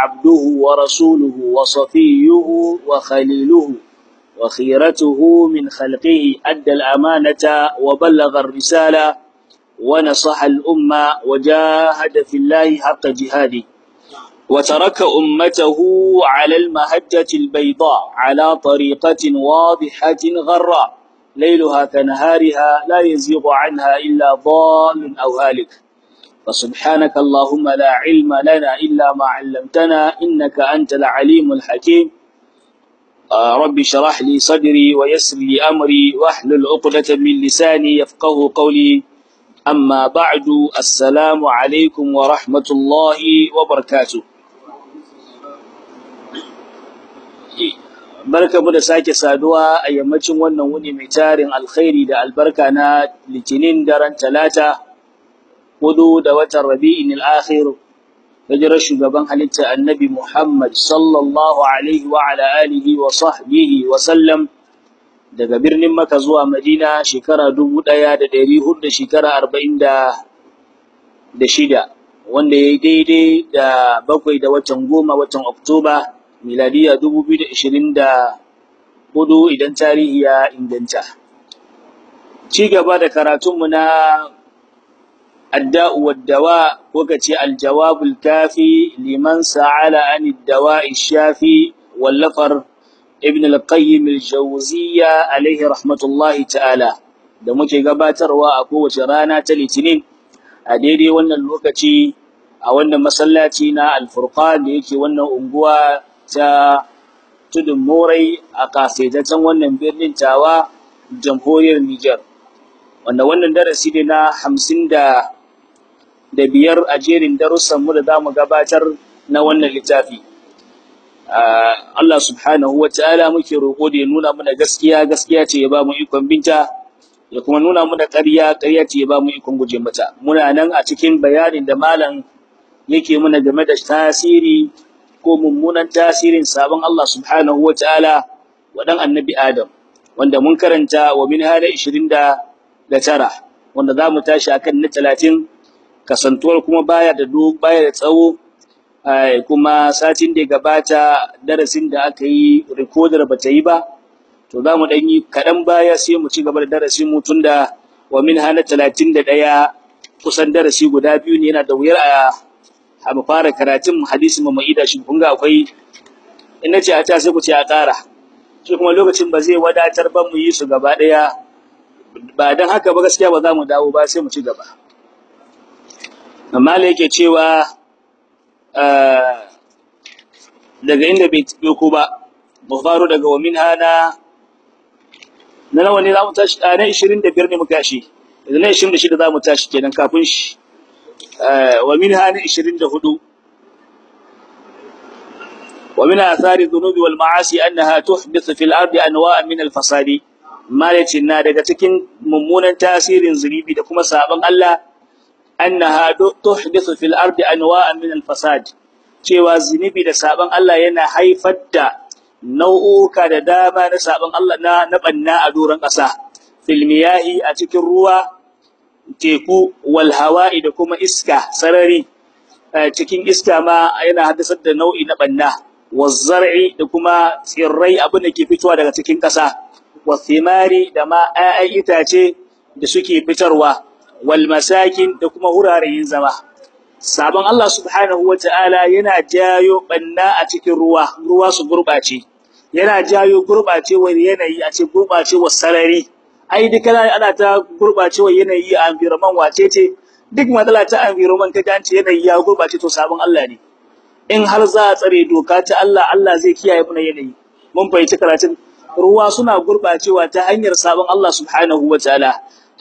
عبده ورسوله وصفيه وخليله وخيرته من خلقه أدى الأمانة وبلغ الرسالة ونصح الأمة وجاهد في الله حق جهاده. وترك أمته على المهجة البيضاء على طريقة واضحة غراء. ليلها كنهارها لا يزيغ عنها إلا ضال أو هالك. فسبحانك اللهم لا علم لنا إلا ما علمتنا إنك أنت العليم الحكيم آه ربي شرح لي صدري ويسر لي أمري واحلل عقدة من لساني يفقه قولي أما بعد السلام عليكم ورحمة الله وبركاته barka mu da sake saduwa a yammacin wannan wuni mai tarin alkhairi da albarka na litinin daren talata huɗu da watan rabi'in al-akhir hijirar shugaban halitta annabi Muhammad sallallahu alaihi wa ala alihi wa sahbihi wa sallam daga birnin Makka zuwa Madina shekara dubu ɗaya da ɗari huɗu da shekara wanda ya daidai da bakwai da watan goma watan Oktoba miladiya dubu biyu da ishirin da huɗu idan tarihi ya inganta. Ci gaba da karatunmu na adda'u waddawa ko ka ce aljawabul kafi liman sa'ala an addawa'i shafi wallafar ibn al-qayyim alaihi rahmatullahi ta'ala da muke gabatarwa a kowace rana ta litinin a daidai wannan lokaci a wannan masallaci na alfurqan da yake wannan unguwa ta tudun morai a kafetaccen wannan birnin tawa jamhuriyar niger wanda wannan darasi ne na hamsin da da biyar a jerin darussanmu da za mu gabatar na wannan littafi. Allah subhanahu wa ta'ala muke roƙo da ya nuna mana gaskiya gaskiya ce ya ba mu ikon binta ya kuma nuna mana ƙarya ƙarya ce ya ba mu ikon guje mata. Muna nan a cikin bayanin da malam yake muna game da tasiri ko mummunan tasirin sabon Allah subhanahu wa ta'ala wa ɗan annabi Adam wanda mun karanta wa min hada 29 wanda za mu tashi akan na talatin kasantuwar kuma baya da baya da tsawo. Kuma satin da gabata darasin da aka yi recorder ba ta yi ba. To za mu ɗan yi kaɗan baya sai mu ci gaba da darasin mu tun da wa min hana talatin da ɗaya kusan darasi guda biyu ne yana da wuyar a mu fara karatun hadisi mu ma'ida shi. Kun ga akwai in na ce a ta sai ku ce a ƙara. Shi kuma lokacin ba zai wadatar ba mu yi su gaba ɗaya. Ba don haka ba gaskiya ba za mu dawo ba sai mu ci gaba. amma da yake cewa ah, daga inda bai ku ba mu faru daga wa min hana na nawa ne za mu tashi? A na 25 ne muka shi idan na 26 za mu tashi kenan kafin shi. Ah, wa min hana 24 wa min asari dhunubi wal ma'asi annaha tuhdithu fil ardi anwa'an min al fasadi. Na daga cikin mummunan tasirin zunubi da kuma sabon Allah annaha tuhdithu fil ardi anwa'an min al fasad cewa zinubi da saban Allah yana haifar da nau'uka da dama na saban Allah na na a doron ƙasa. Fil miyahi a cikin ruwa teku wal hawa'i da kuma iska sarari. Cikin iska ma yana haddasar da nau'i na banna wazzar'i da kuma tsirrai abin da ke fitowa daga cikin ƙasa. Wathimari da ma 'ya'yan itace da suke fitarwa. Wal masakin da kuma wuraren zama. Sabon Allah subhanahu wata'ala yana jayo banna a cikin ruwa ruwa su gurbace yana jayo gurbacewar yanayi a cikin gurbacewar sarari. Ai duka ana ta gurbacewar yanayi a environment wace ce duk matsala ta environment kaga an ce yanayi ya gurbace to sabon Allah ne. In har za a tsare doka ta Allah Allah zai kiyaye muna yanayi. Mun fahimci karatun. Ruwa suna gurbacewa ta hanyar sabon Allah subhanahu wata'ala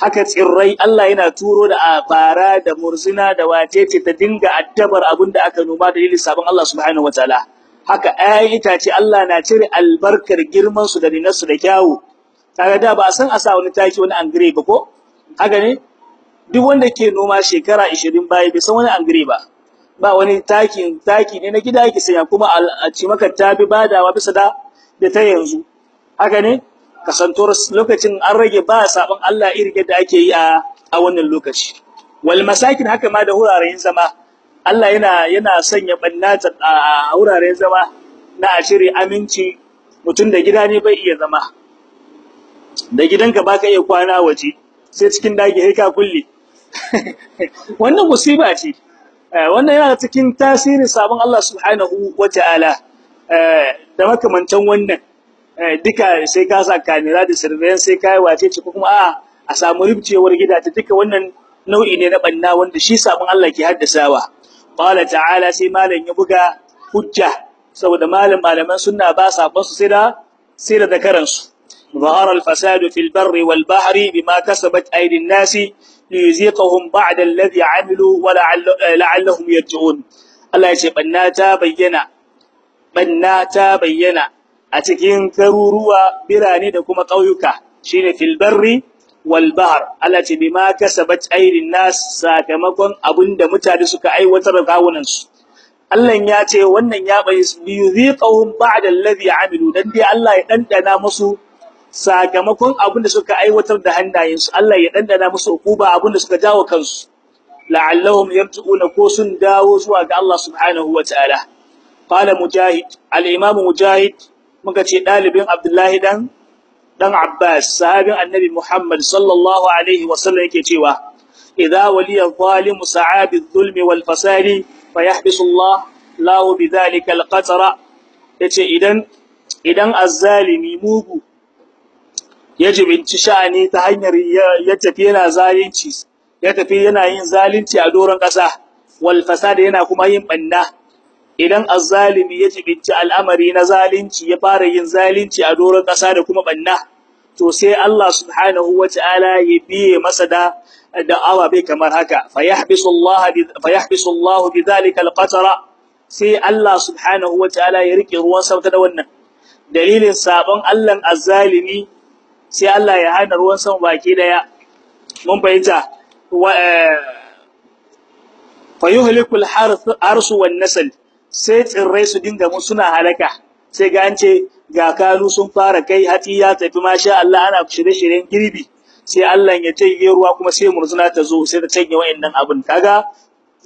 haka tsirrai Allah yana turo da fara da murzina da wacece ta dinga addabar abin da aka noma da dalilin sabon Allah subhanahu wataala haka ayan itace Allah na cire albarkar girman su da dinarsu da kyawu. Kaga da ba san a sa wani taki wani angire ba ko? Haka ne? Duk wanda ke noma shekara 20 baya bai san wani angire ba. Ba wani taki taki ne na gida yake saya kuma a ci maka tabi badawa bisa da ta yanzu. Haka ne? Kasantuwar lokacin an rage ba sabon Allah irin yadda ake yi a a wannan lokaci. Wal masakin haka ma da wuraren zama. Allah yana yana sanya bannata a wuraren zama na ashiri aminci. Mutum da gida ne bai iya zama. Da gidanka baka iya kwana waje sai cikin daki sai ka kulle. Wannan musiba ce. Wannan yana cikin tasirin sabon Allah subhanahu wataala da makamantan wannan. duka sai ka sa kamera da surveillance sai kai wace ce kuma a a samu rubcewar gida ta duka wannan nau'i ne na banna wanda shi sabon Allah ke haddasawa qala ta'ala sai malam ya buga hujja saboda malam malaman sunna ba sa basu sai da sai da zakaran su ظهر الفساد في البر والبحر بما كسبت أيدي الناس ليذيقهم بعد الذي عملوا ولعلهم يرجعون الله يجي a cikin garuruwa birane da kuma ƙauyuka. Shine fil barri wal bahr. Allah ce bima kasabat aydin nas sakamakon abin da mutane suka aiwatar kawunan su Allah ya ce wannan ya bai yuziqahum ba'da alladhi amilu. Dan dai Allah ya dandana musu sakamakon abin da suka aiwatar da hannayen su Allah ya dandana musu hukuba abin da suka jawo kansu. La'allahum yarji'una ko sun dawo zuwa ga Allah subhanahu wa ta'ala. Qala mujahid al-imam mujahid muka ce dalibin abdullahi dan dan abbas sahabin annabi muhammad sallallahu alaihi wasallam yake cewa idza waliya zalimu sa'abi adh-dhulmi wal fasadi fayahbisu Allah lahu bidhalika al-qatra ya ce idan idan azzalimi mugu ya jibinci sha'ani ta hanyar ya tafi yana zalunci ya tafi yana yin zalunci a doron ƙasa wal fasada yana kuma yin banna idan azzalimi ya jibinci al'amari na zalunci ya fara yin zalunci a doron ƙasa da kuma banna to sai Allah subhanahu wata'ala ya biye masa da da'awa bai kamar haka. Fayahbisu Allah fayahbisu Allah bidhalika al-qatra sai Allah subhanahu wata'ala ya riƙe ruwan sama da wannan. Dalilin sabon Allah azzalimi sai Allah ya hana ruwan sama baki ɗaya mun fahimta? Fa yuhlikul harsu wan nasl. Sai tsirrai su dinga mu suna halaka. Sai ga an ce ga kanu sun fara kai hati ya tafi masha Allah ana shirye-shiryen girbi. Sai Allah ya tayi ruwa kuma sai murzuna ta zo sai ta canye wayannan abun. Kaga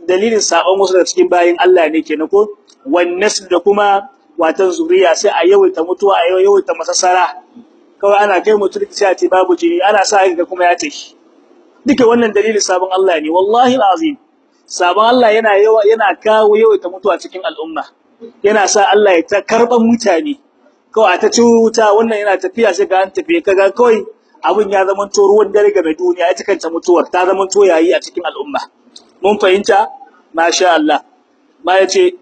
dalilin sabon wasu da cikin bayin Allah ne kenan ko? Wan nasl da kuma watan zuriya sai a yawaita mutuwa a yawaita masasara kawai ana kai mutum sai a ce babu jini ana sa ga kuma ya tafi. Duka wannan dalilin sabon Allah ne wallahi alazim. sabon Allah yana yawa yana kawo yawaita mutuwa cikin al'umma. Yana sa Allah ya ta karɓan mutane. Kawai a ta ci wuta wannan yana tafiya sai ga an tafi. Kaga kawai abun ya zama to ruwan dare ga duniya ita kanta mutuwar ta zama to yayi a cikin al'umma. Mun fahimta? Masha Allah. Ma ya ce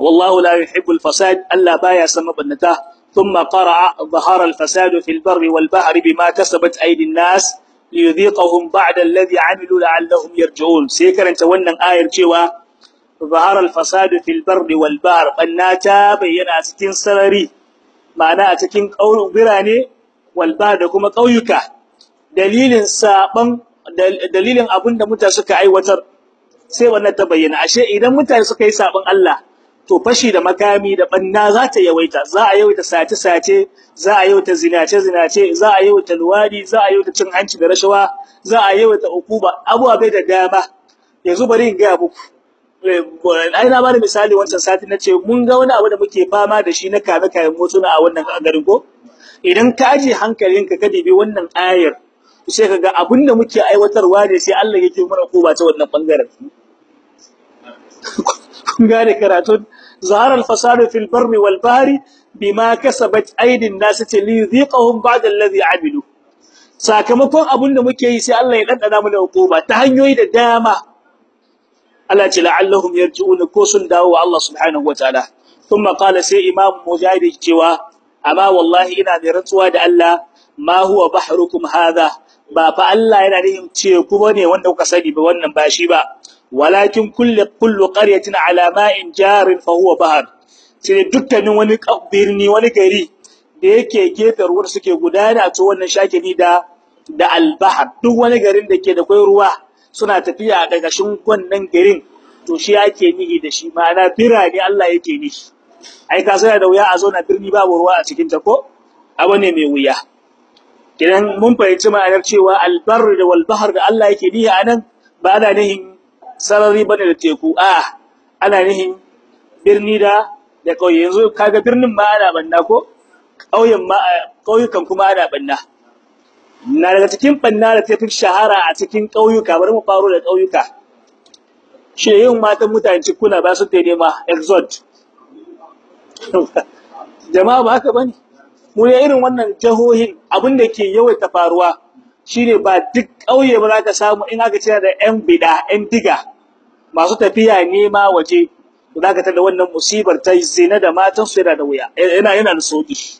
wallahu la yuhibbul fasad. Allah baya san mabannata. Thumma qara'a dhahara al-fasad fil barri wal bahri bima kasabat aydin nas. الناس ليذيقهم بعد الذي عملوا لعلهم يرجعون سيكرن تونن آير cewa ظهر الفساد في البر والبحر بناتا بينا cikin sarari ma'ana a cikin ƙauyen birane walba da kuma ƙauyuka dalilin saban dalilin abinda mutane suka aiwatar sai wannan ta bayyana ashe idan mutane suka yi saban Allah to fashi da makami da banna za ta yawaita za a yawaita sace-sace za a yawaita zinace-zinace za a yawaita luwadi za a yawaita cin hanci da rashawa za a yawaita ukuba abuwa bai da dama. Yanzu bari in gaya muku. Ai na ba da misali wancan sati na ce mun ga wani abu da muke fama da shi na kame kayan motuna a wannan garin ko? Idan ka aje hankalinka ka dibi wannan ayar sai ka ga abin da muke aiwatarwa ne sai Allah yake mana ko ba ta wannan ɓangaren. Kun gane karatun? Zahara al-fasadu fil barri wal bahri bima kasabat aydin nas li yudhiqahum ba'da alladhi amilu. Sakamakon abin da muke yi sai Allah ya dandana mana hukuma ta hanyoyi da dama. Allah ce la'allahum yarji'un ko sun dawo wa Allah subhanahu wataala thumma qala sai imam mujahid cewa amma wallahi ina da rantsuwa da Allah ma huwa bahrukum hadha? Ba fa Allah yana nihin ce kuma ne wanda kuka sani ba wannan ba shi ba. Walakin kullu kullu qaryatin ala ma'in jarin fa huwa bahr sai dukkanin wani birni wani gari da yake gefen ruwa suke gudana to wannan shakini da da albahar. Duk wani garin da ke da kai ruwa suna tafiya a gagashin wannan garin to shi yake nihi da shi. Ma'ana birane Allah yake nihi. Ai ka sai da wuya a zo na birni babu ruwa a cikin ta ko? Abu ne mai wuya. Idan mun fahimci ma'anar cewa albar da walbahar da Allah yake nihi a nan ba da nihin sarari ba ne da teku. A ana nihin birni da da kauye yanzu kaga birnin ma ana banna ko? Kauyen ma kauyukan kuma ana banna na daga cikin banna da tafi shahara a cikin kauyuka bari mu faro da kauyuka shi yin matan mutane cikuna ba su taide ma exod jama'a ba haka ba ne? Mu ne irin wannan jahohin abin da ke yawaita faruwa shine ba duk ƙauye ba za ka samu in aka cira da ƴan bida ƴan diga. Masu tafiya nema waje za ka tada wannan musibar ta zina da matan su yana da wuya. Yana yana da sauƙi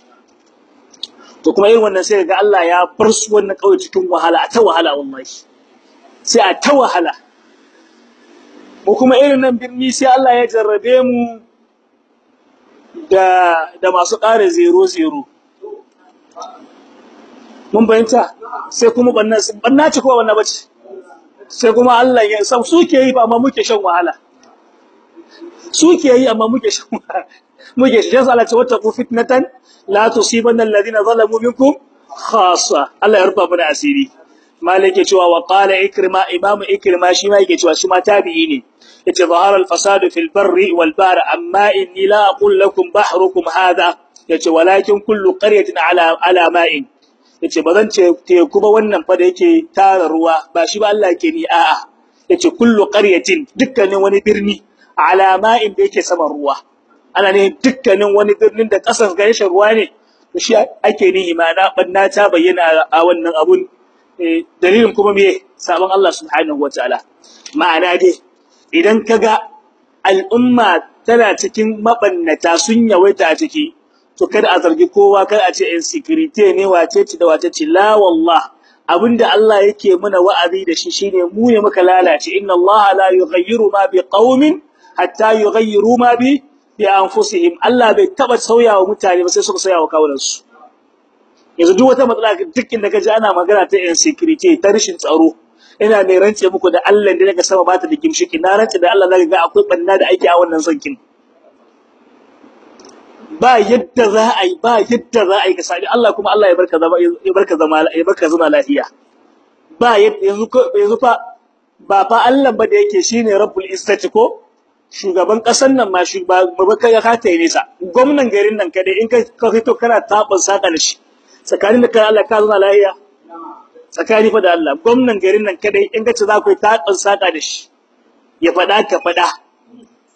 to kuma irin wannan sai ga Allah ya bar su wannan ƙauye cikin wahala a ta wahala wallahi. Sai a ta wahala. Mu kuma irin nan birni sai Allah ya jarrabe mu da da masu ƙara zero zero mun bayanta sai kuma banna banna ce ko banna bace sai kuma Allah ya san suke yi amma muke shan wahala. Suke yi amma muke shan wahala. Muke shan. Allah ce wata fitnatan la tusibanna alladhina zalamu minkum khassa. Allah ya rufa mana asiri. Malik cewa wa qala ikrima imam ikrima shi ma yake cewa shi ma tabi'i ne. Yace zahara al-fasadu fil barri wal bahr amma inni la aqul lakum bahrukum hadha. Yace walakin kullu qaryatin ala ala ma'in. Ya ce bazan ce teku ba wannan fa da yake tara ruwa ba shi ba Allah yake ni a'a. Yace kullu qaryatin dukkanin wani birni ala ma'in da yake saman ruwa. Ana ne dukkanin wani birnin da ƙasar shi ruwa ne to shi ake ni imana banna ta bayyana a wannan abun. Dalilin kuma me sabon Allah subhanahu wataala ma'ana dai idan kaga al'umma tana cikin mabannata sun yawaita a ciki to kada a zargi kowa kada a ce insecurity ne wace ce da wace ce. La wallah abin da Allah yake muna wa'azi da shi shine mu ne muka lalace. Inna Allah la yughayyiru ma biqaumin hatta yughayyiru ma bi bi anfusihim. Allah bai taba sauyawa mutane ba sai suka sauyawa kawunansu. Yanzu duk wata matsala duk inda kaje ana magana ta insecurity ta rashin tsaro ina ne rance muku da Allah da daga sama bata da gimshiki. Na rance da Allah zaka ga akwai banna da ake a wannan sankin ba yadda za a yi ba yadda za a yi ka sabi Allah kuma Allah ya barka zama ya barka zama ya barka zama lafiya. Ba yanzu yanzu fa ba fa Allah ba da yake shine Rabbul Izzati ko? Shugaban kasan nan ma shugaba ka ka tayi nesa gwamnan garin nan kadai in ka fito kana taban saka da shi. Tsakanin da kai Allah ka zama lafiya? Tsakani fa da Allah. Gwamnan garin nan kadai in ka ce za ku yi taban saka da shi ya fada ka fada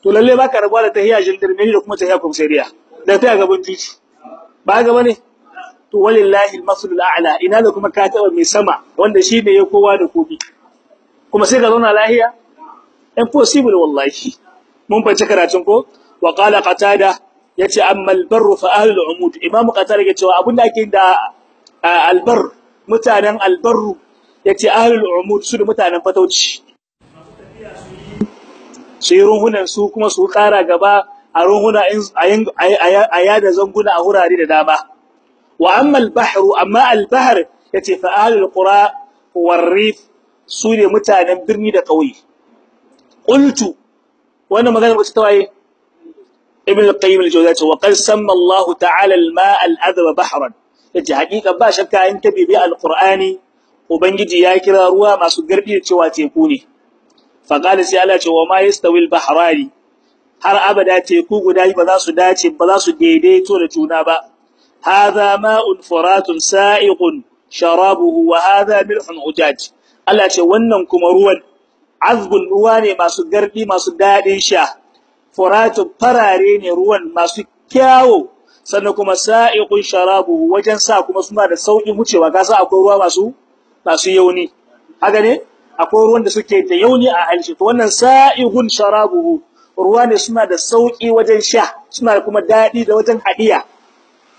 to lalle baka rabuwa da tahiyya jindirmeni da kuma tahiyya komisariya da ta gaban titi ba ga ba ne? To walillahi almasalul a'la ina da kuma ka taba mai sama wanda shine ya kowa da kobi kuma sai ka zauna lahiya? Impossible wallahi. Mun bace karatun ko? Wa qala qatada ya ce amma albarru fa ahlul umud. Imamu qatada ya ce cewa abin da ake da albar mutanen albarru ya ce ahlul umud su da mutanen fatauci. Sai ruhunan su kuma su kara gaba a ruhuna a yada zanguna a wurare da dama. Wa amma al-bahru amma al-bahr ya ce fa ahlul qura warif su ne mutanen birni da kauye. Qultu wannan magana ba ta waye ibn al-qayyim al-jawziyya wa qad samma Allah ta'ala al-ma' al-adhba bahran. Yace hakika ba shakka in tabi bi al-qur'ani ubangiji ya kira ruwa masu garbi cewa teku ne. Fa qala sai Allah ce wa ma yastawi al-bahrani? Har abada teku guda ba za su dace ba za su daidaito da juna ba. Hadha ma'un furatun sa'iqun sharabuhu wa hadha milhun ujaj. Allah ce wannan kuma ruwan azbun ruwa ne masu gardi masu daɗin sha. Furatun farare ne ruwan masu kyawo sannan kuma sa'iqun sharabuhu wajen sa kuma suna da sauƙi wucewa. Kasa akwai ruwa masu masu yauni. Haka ne? Akwai ruwan da suke da yauni a halshi to wannan sa'iqun sharabuhu ruwa ne suna da sauƙi wajen sha suna kuma daɗi da wajen hadiya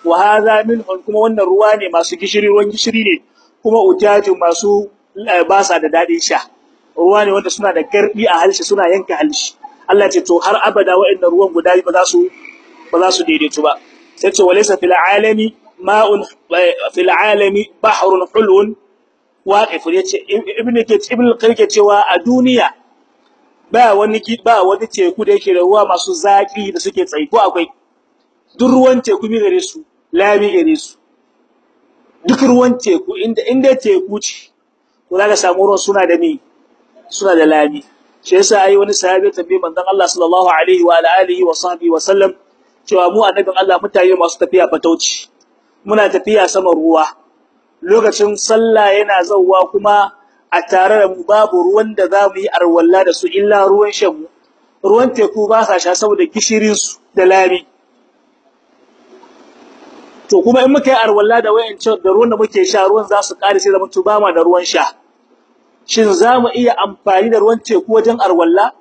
wa hadha milhun kuma wannan ruwa ne masu gishiri ruwan gishiri ne kuma ujaju masu ba sa da daɗin sha. Ruwa ne wanda suna da garbi a halshi suna yanka halshi Allah ce to har abada wa'annan ruwan guda ba za su ba za su daidaitu ba. Sai ce walaysa fil alami ma'un fil alami bahrun hulun waqif. Yace ibnu ibnu kalke cewa a duniya ba wani ba wani teku da yake da ruwa masu zaki da suke tsayi ko akwai? Duk ruwan teku mi gare su? Lami gare su. Duk ruwan teku inda inda teku ce to zaka samu ruwan suna da mi suna da lami. Shi yasa ai wani sahabi tambaye manzon Allah sallallahu alaihi wa alihi wa sahbihi wa sallam cewa mu annabin Allah mutane masu tafiya fatauci. Muna tafiya sama ruwa. Lokacin sallah yana zawwa kuma a tare da mu babu ruwan da za mu yi arwalla da su illa ruwan shan mu. Ruwan teku ba sa sha saboda gishirin su da lami. To kuma in muka yi arwalla da wayancin da ruwan da muke sha ruwan za su kare sai zaman ba ma da ruwan sha. Shin za mu iya amfani da ruwan teku wajen arwalla?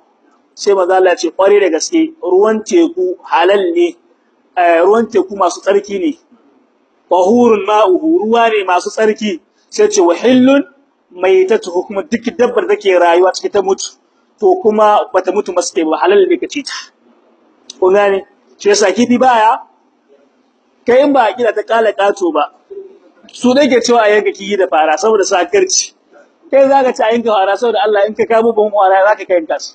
Sai manzo Allah ce kware da gaske ruwan teku halal ne. Ruwan teku masu tsarki ne. Tahurun ma'uhu ruwa ne masu tsarki. Sai ce wahillun maitatu kuma duk dabbar da ke rayuwa cikin ta mutu to kuma bata mutu maske ba halal ne kace ta. Kun gane? Shi yasa kifi baya? Kai in ba a kira ta kala kato ba su dake cewa a kiyi da fara saboda sakarci kai zaka ci a fara saboda Allah in ka kamo ban fara zaka kai yanka su.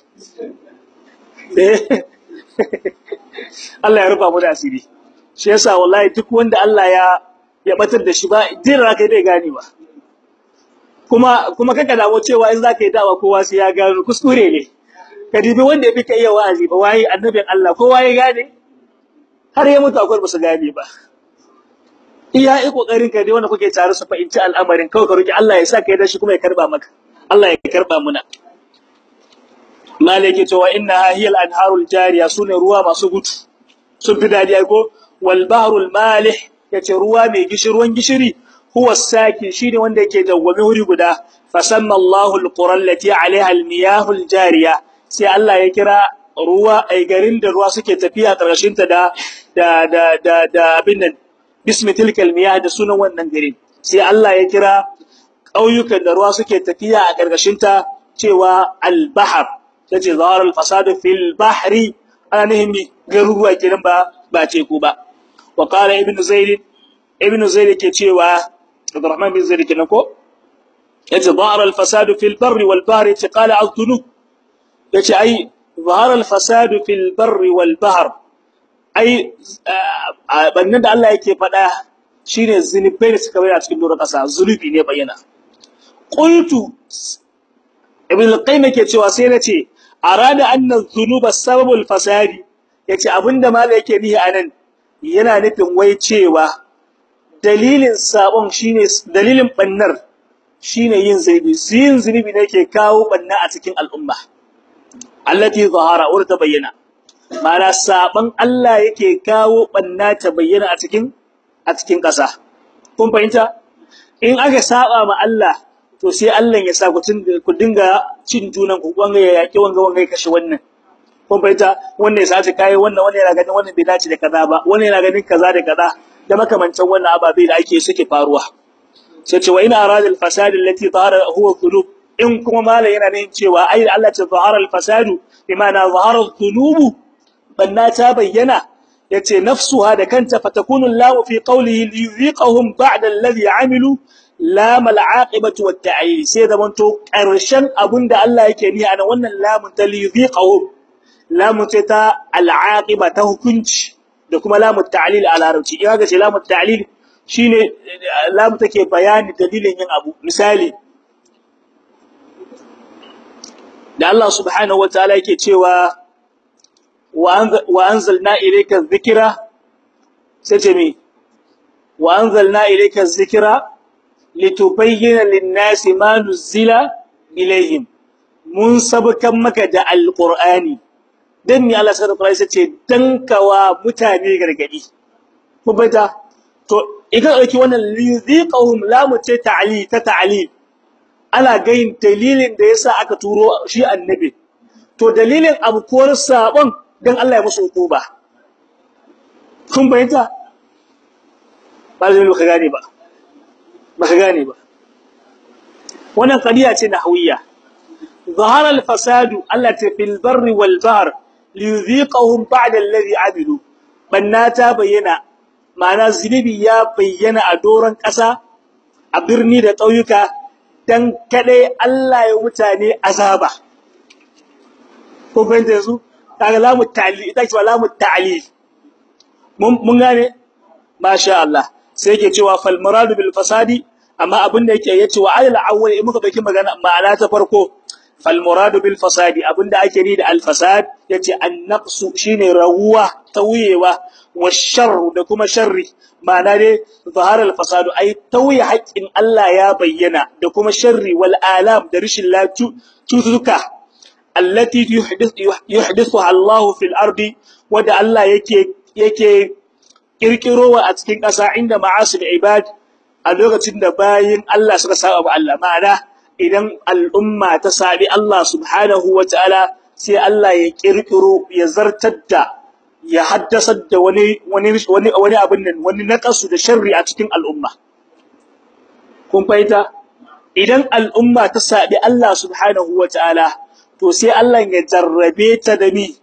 Allah ya rufa mu da asiri. Shi yasa wallahi duk wanda Allah ya ya batar da shi ba dira kai dai gane ba kuma kuma kaka dawo cewa in zaka yi dawa kowa sai ya gano. Kuskure ne. Ka dibi wanda yafi kai wa'azi ba wai annabin Allah? Kowa ya gane? Har ya mutu akwai ba su gane ba. Iya yi ƙoƙarin ka dai wanda kuke tare su fahimci al'amarin. Kawai ka roki Allah ya sa kai da shi kuma ya karɓa maka. Allah ya karɓa muna. Malike cewa inna hiyal anharul jariya su ne ruwa masu gudu. Sun fi daɗi ai ko? Wal bahrul malih ya ce ruwa mai gishirwan gishiri. Huwa sakin shine wanda yake dawwame wuri guda. Fasamma Allahu alqura allati alaiha almiyahul jariya sai Allah ya kira ruwa ai garin da ruwa suke tafiya ƙarshen ta da da da da, abin nan bismi tilkal miyah da sunan wannan garin sai Allah ya kira ƙauyukan da ruwa suke tafiya a ƙarƙashin ta cewa al-bahr tace zahar al-fasad fil bahri. Ana nihin garuruwa kenan ba ba teku ba. Wa qala ibn zaid ibn zaid ke cewa Abdurrahman bin Zaid kenan ko ya ce zahar al-fasad fil barri wal bahri ce qala az-dhunub ya ce ai zahar al-fasad fil barri bannan da Allah yake faɗa shine zunubai da suka bayyana cikin doron ƙasa zunubi ne bayyana qultu ibn al-qayyim yake cewa sai nace arada anna dhunuba sababul fasadi ya ce abin da malai yake nihi a nan yana nufin wai cewa dalilin sabon shine dalilin bannar shine yin zunubi. Yin zunubi ne yake kawo banna a cikin al'umma. Allati zahara wa ta bayyana. Mana saban Allah yake kawo banna ta bayyana a cikin a cikin ƙasa. Kun fahimta? In aka saba ma Allah to sai Allah ya sa ku dinga cin junan ku wanga ya yaki wanga wanga ya kashe wannan. Kun fahimta? Wannan ya sace kai wannan wannan yana ganin wannan bai dace da kaza ba wannan yana ganin kaza da kaza. Da makamancin wannan ababe da ake suke faruwa. Sai ce wa ina arada al fasad allati zahara huwa dhunub in kuma mala yana nan cewa ai Allah ta zahara al fasad bimana zahara dhunub banna ta bayyana ya ce nafsuha da kanta fatakunu lahu fi qawlihi liyuziqahum ba'da alladhi amilu lam al'aqibatu wat ta'yil sai da manto ƙarshen abin da Allah yake ni ana wannan lamun ta liyuziqahum lamun ce ta al'aqiba ta hukunci. Da kuma lamun ta'lil a larabci. In ga ce lamun ta'lil shine lamun take bayani dalilin yin abu. Misali da Allah subhanahu wataala yake cewa wa anzalna ilayka dhikra sai ce mi wa anzalna ilayka dhikra litubayyana lin-nasi ma nuzila ilayhim. Mun sabkan maka da alqur'ani. dan ni Allah subhanahu wataala sai ce dankawa mutane gargadi ku bata to idan dauki wannan liziqahum lamu ce ta'li ta ta'li ana gayin dalilin da yasa aka turo shi annabi to dalilin abukuwar sabon dan Allah ya musu hukuba kun bayyana ba zai ka gane ba ba ka gane ba wannan qadiya ce nahwiya ظهر الفساد التي في البر والبحر liyuziqahum ba'da alladhi amilu. Banna ta bayyana ma'ana zunubi ya bayyana a doron ƙasa a birni da ƙauyuka dan kadai Allah ya mutane azaba. Ko fahimta yanzu? Kaga lamu ta'lil ita ce lamu ta'lil. Mun gane? Masha Allah. Sai yake cewa fal muradu bil fasadi amma abin da yake ya ce wa ayla awwal in muka baki magana ma'ana ta farko fal muradu bil fasadi abin da ake ni da al fasad ya ce an naqsu shine rawuwa tauyewa wa da kuma sharri. Ma'ana dai zahar al fasadu ai tauye haƙƙin Allah ya bayyana da kuma sharri wal alam da rishin lafiya cututtuka allati yuhdithuha Allah fil ardi wanda Allah yake yake kirkirowa a cikin ƙasa inda ma'asil ibad a lokacin da bayin Allah suka saba Allah. Ma'ana idan al'umma ta sabi Allah subhanahu wataala sai Allah ya kirkiro ya zartar da ya haddasar da wani wani wani wani abin nan wani naqasu da sharri a cikin al'umma. Kun fahimta? Idan al'umma ta sabi Allah subhanahu wataala to sai Allah ya jarrabe ta da ni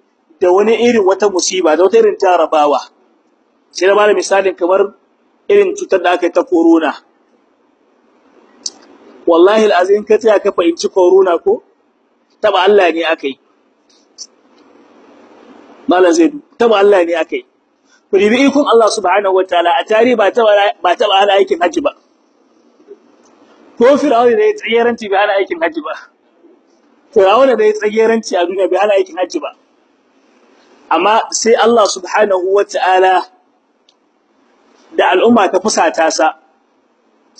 da wani irin wata musiba da wata irin jarabawa. Sai da ba da misalin kamar irin cutar da aka yi ta corona. Wallahi alazim ka tsaya ka fahimci corona ko taba Allah ne aka yi. Malam zai taba Allah ne aka yi. Ku dibi Allah subhanahu wataala a tarihi ba taba ba taba hana aikin haji ba. Ko fir'auna da ya tsayeranci bai hana aikin haji ba. Fir'auna da ya tsayeranci a duniya bai hana aikin haji ba. Amma sai Allah subhanahu wataala da al'umma ta fusata sa.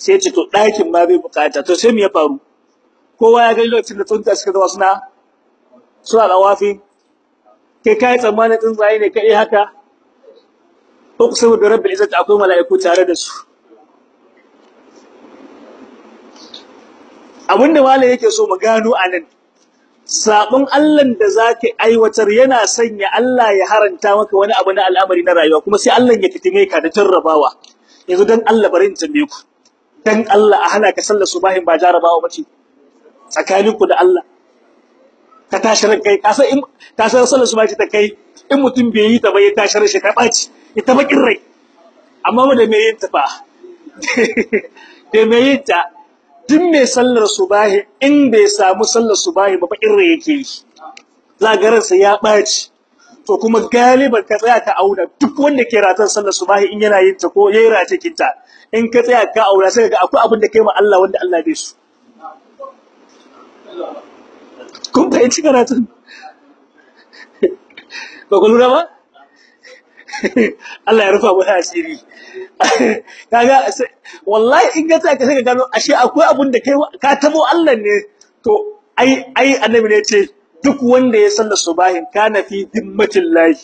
Sai ce to ɗakin ma bai buƙata to sai me ya faru? Kowa ya ga lokacin da tsunta suka zama suna suna lawafi kai kai tsammanin tsuntsaye ne kai haka? Ko ku saboda rabbil izzati akwai mala'iku tare da su? Abinda malai yake so mu gano a nan sabon Allah da zaka aiwatar yana sanya Allah ya haranta maka wani abu na al'amari na rayuwa kuma sai Allah ya fitime ka da jarrabawa. Yanzu dan Allah bari in tambaye ku. Dan Allah a hana ka sallar subahin ba jarrabawa bace tsakaninku da Allah. Ka tashi ran kai. Ka san in ka san sallar subahi ta kai in mutum bai yi ta ba ya tashi ran shi ta ɓaci ya ta bakin rai. Amma da me yin ta fa? Da me yin ta? Duk mai sallar subahi in bai samu sallar subahi ba bakin rai yake yi. Za ga ransa ya ɓaci to kuma galiban ka tsaya ka auna duk wanda ke ratan sallar subahi in yana yin ta ko yayi race kinta in ka tsaya ka auna sai ga akwai abin da kai ma Allah wanda Allah bai su kun fahimci karatun? Ba ku lura ba? Allah ya rufa mu asiri. Kaga wallahi in ga ta ka sai ka gano ashe akwai abun da kai ka tabo Allah ne. To ai ai annabi ne ce duk wanda ya salla subahin kana fi dimmatin lahi.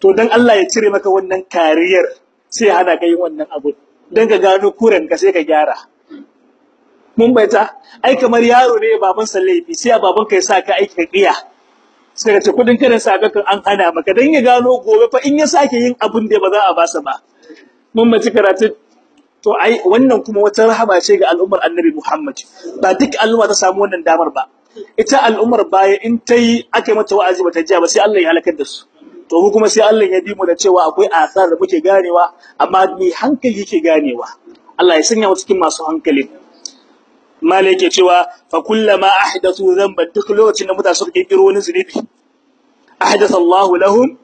To dan Allah ya cire maka wannan kariyar. Sai hana ka yin wannan abu. Dan ka gano kuren ka sai ka gyara. Mun baita ai kamar yaro ne baban sa laifi sai baban ka ya sa ka aiki ka kiya. Sai ka ce kuɗin kada sa ka an hana maka dan ya gano gobe fa in ya sake yin abun da ba za a ba sa ba. Mun mace karatu. To ai wannan kuma wata rahama ce ga al'ummar Annabi Muhammad. Ba duk al'umma ta samu wannan damar ba. Ita al'ummar baya in tayi ake mata wa'azi bata ji ba sai Allah ya halakar da su. To mu kuma sai Allah ya bi mu da cewa akwai asar da muke ganewa amma ni hankali yake ganewa. Allah ya sanya mu cikin masu hankali. Mala yake cewa fa kullama ahdathu dhanban duk lokacin da mutane suka kirkiro wani zunubi ahdatha Allah lahum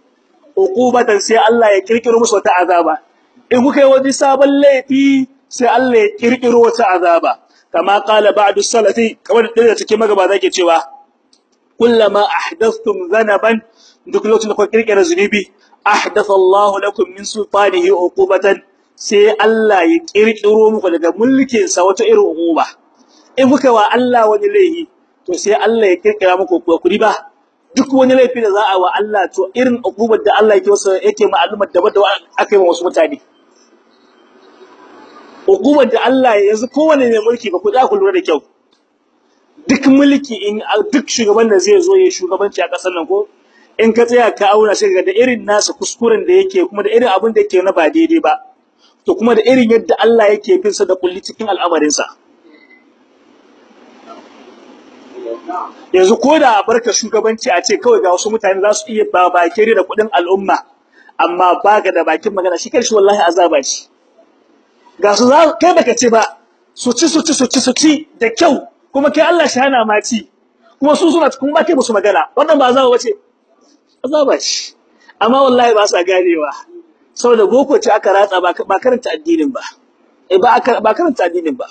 uqubatan sai Allah ya kirkiro musu wata azaba. In kuka yi wani sabon laifi sai Allah ya kirkiro wata azaba. Kama qala ba'du salafi kamar da cikin magabata yake cewa kullama ahdathtum dhanaban duk lokacin da kuka kirkira zunubi ahdatha Allah lakum min sultanihi uqubatan sai Allah ya kirkiro muku daga mulkin sa wata irin uquba. In kuka wa Allah wani laifi to sai Allah ya kirkira muku kuri ba duk wani laifi da za a wa Allah to irin uqubar da Allah yake wasa yake ma'alumar da wadda aka yi wa wasu mutane. Uqubar da Allah yanzu kowanne mai mulki ba ku za ku lura da kyau. Duk mulki in duk shugaban da zai zo ya shugabanci a ƙasar nan ko in ka tsaya ka auna sai ga da irin nasa kuskuren da yake kuma da irin abin da yake na ba daidai ba to kuma da irin yadda Allah yake bin sa da kulli cikin al'amarin sa. Yanzu ko da barka shugabanci a ce kawai ga wasu mutane za su iya ba bakire da kuɗin al'umma amma baka da bakin magana shi kai shi wallahi azaba ce. Ga su kai baka ce ba su ci su ci su ci su ci da kyau kuma kai Allah shi hana ma ci. Kuma su suna kuma ba kai musu magana. Wannan ba azaba bace azaba ce amma wallahi ba sa ganewa. Saboda boko ce aka ratsa ba karanta addinin ba. Eh ba ba karanta addinin ba.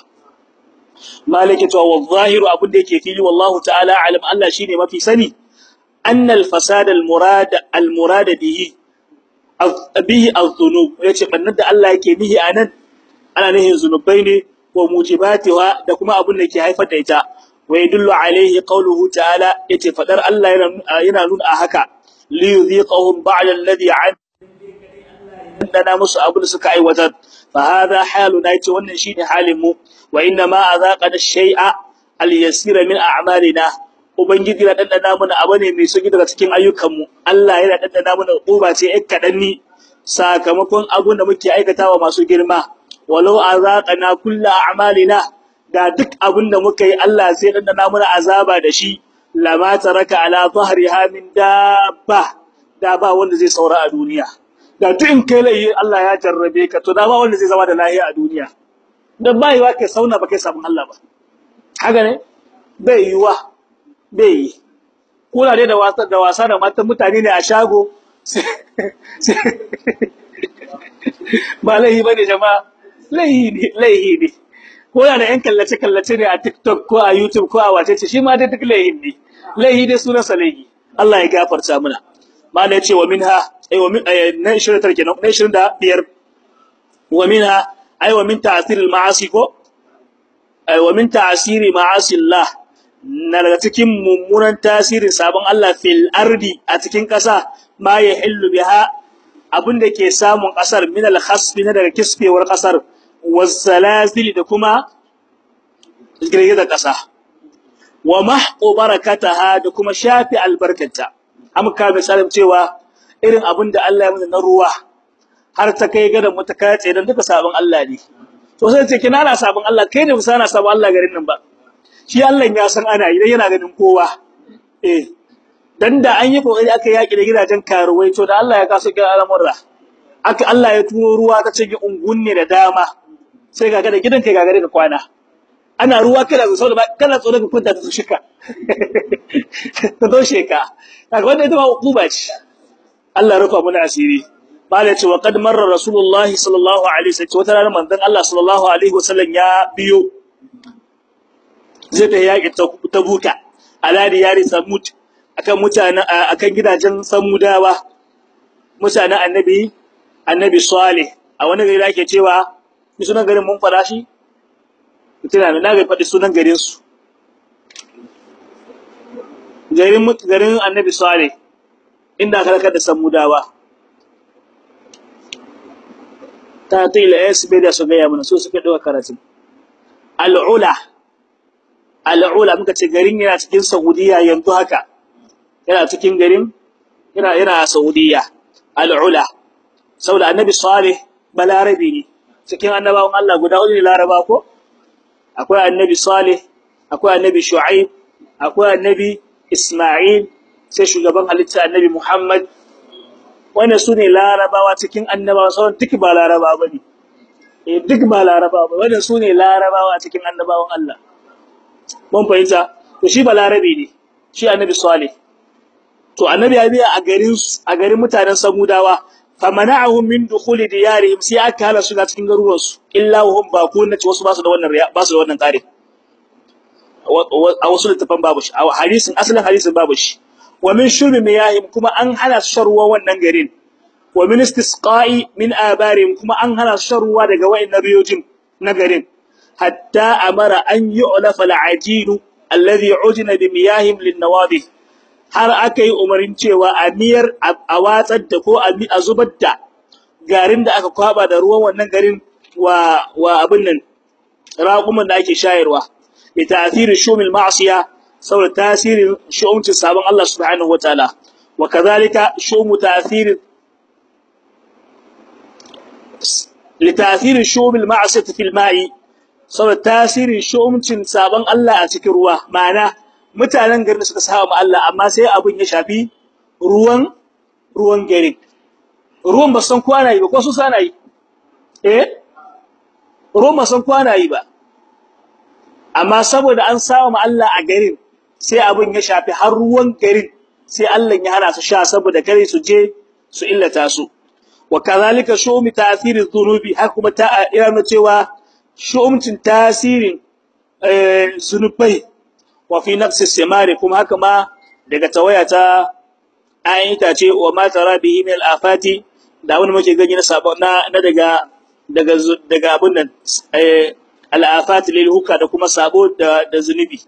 Malaki to wa zahiru abin da yake fili wallahu ta'ala alam. Allah shine mafi sani. Anna al fasad al murad al murad bihi bihi al dhunub ya ce bannan da Allah yake nihi a nan ana nihin zunubai ne wa mujibatiha da kuma abin da ke haifar da ita. Wa yadullu alaihi qawluhu ta'ala ya ce fadar Allah yana yana nuna haka. Li yudhiqahum ba'da alladhi dana musu abin suka aiwatar fa hadha haluna ya ce wannan shine halin mu wa inna ma azaqana shay'a al-yasira min a'malina ubangiji na dandana mana abu mai sauƙi daga cikin ayyukan mu Allah yana dandana mana uba ce ɗan kadan ni sakamakon abun da muke aikatawa masu girma walau azaqana kullu a'malina da duk abun da muka yi Allah sai dandana mana azaba da shi lama taraka ala dhahriha min dabba. Da ba wanda zai saura a duniya. Da duk in kai lai Allah ya jarrabe ka. To da ba wanda zai zama da lahiya a duniya. Dan ba yiwa kai sauna ba kai sabon Allah ba. Haka ne? Bai yiwa bai yi. Kula dai da wasa da wasa da matan mutane ne a shago. Ba laihi ba ne jama'a. Laihi ne laihi ne. Kula da yan kallace kallace ne a TikTok ko a YouTube ko a wacece shi ma dai duk laihin ne. Laihi dai sunan sa laihi. Allah ya gafarta mana mala ya ce wa minha ay wa min na 29 kenan na 25 wa minha ay wa min ta'sir al-ma'asi ko? Ay wa min ta'sir ma'asi Allah na daga cikin mummunan tasirin sabon Allah fil ardi a cikin ƙasa ma ya hillu biha abin da ke samun ƙasar min al-khasfi na daga kisfewar ƙasar. Wasalazil da kuma girgizar ƙasa wa mahqu barakataha da kuma shafi albarkata amka misalin cewa irin abin da Allah ya mana na ruwa har ta kai gadan mu ta kace dan duka sabon Allah ne to sai ce kina na sabon Allah kai ne musana sabon Allah garin nan ba shi Allah ya san ana idan yana ganin kowa eh dan da an yi ƙoƙari aka yaki da gidajen karuwai to da Allah ya kaso kira al'amurra aka Allah ya turo ruwa ta cikin ungunne da dama sai ga da gidan kai gagare ka kwana. Ana ruwa kana zo saboda kana tsoro ka kunta ta shika ta doshe ka. Kaga wanda ita ma hukuma ce. Allah rufa mana asiri. Bala ce wa qad marra rasulullahi sallallahu alaihi wasallam. Wata ranar manzon Allah sallallahu alaihi wasallam ya biyo. Zai ta yaki ta buka. Ala diyari samud akan mutanen akan gidajen samudawa. Mutanen annabi annabi salih. A wani gari da ake cewa ni sunan garin mun fara shi? Mutuna na ga faɗi sunan garin su garin garin annabi salih inda aka raka da samudawa. Ta tila SB da su mana so suka dawo karatu al'ula al'ula muka ce garin yana cikin saudiya yanzu haka. Yana cikin garin yana yana saudiya. Al'ula saboda annabi salih balarabi ne. Cikin annabawan Allah guda huɗu ne laraba ko? Akwai annabi salih akwai annabi shu'aib akwai annabi isma'il sai shugaban halitta annabi muhammad. Wannan su ne larabawa cikin annabawa sauran duk ba larabawa ba ne eh duk ba larabawa ba wannan su ne larabawa cikin annabawan Allah. Mun fahimta? To shi balarabi ne shi annabi salih. To annabi ya biya a garin a garin mutanen samudawa. Famana'ahum min dukhuli diyarihim sai aka hala su ga cikin garuruwansu illa wahum bakun nace wasu ba su da wannan ba su da wannan tsari a wasu littafan babu shi hadisin asalin hadisin babu shi wa min shurbi miyahim kuma an hana su sharuwa wannan garin wa min istisqa'i min abarihim kuma an hana su sharuwa daga wayannan riyojin na garin hatta amara an yu'lafa al'ajin alladhi ujina bi miyahim lin nawadih har aka yi umarin cewa a miyar a watsar da ko a zubar da garin da aka kwaba da ruwan wannan garin wa wa abin nan raƙuman da ake shayarwa. Bi ta'thiri shumil ma'siya saboda tasirin shumcin sabon Allah subhanahu wataala wa kadhalika shumu ta'thiri li shumil ma'siyati fil ma'i saboda tasirin shumcin sabon Allah a cikin ruwa. Ma'ana mutanen garin suka saba ma Allah amma sai abin ya shafi ruwan ruwan garin ruwan ba san kwana yi ba ko su sana yi? Eh? Ruwan ba san kwana yi ba. Amma saboda an saba ma Allah a garin sai abin ya shafi har ruwan garin sai Allah ya hana su sha saboda kare su je su illata su. Wa kazalika shumi ta'thiri dhunubi har kuma ta ina cewa shumcin tasirin zunubai wa fi naqsi simari kuma haka ma daga tawaya ta ayin itace wa ma tara bihi min al-afati da wani muke gani na sabon na daga daga daga abun nan al-afat lil hukka da kuma sabo da da zunubi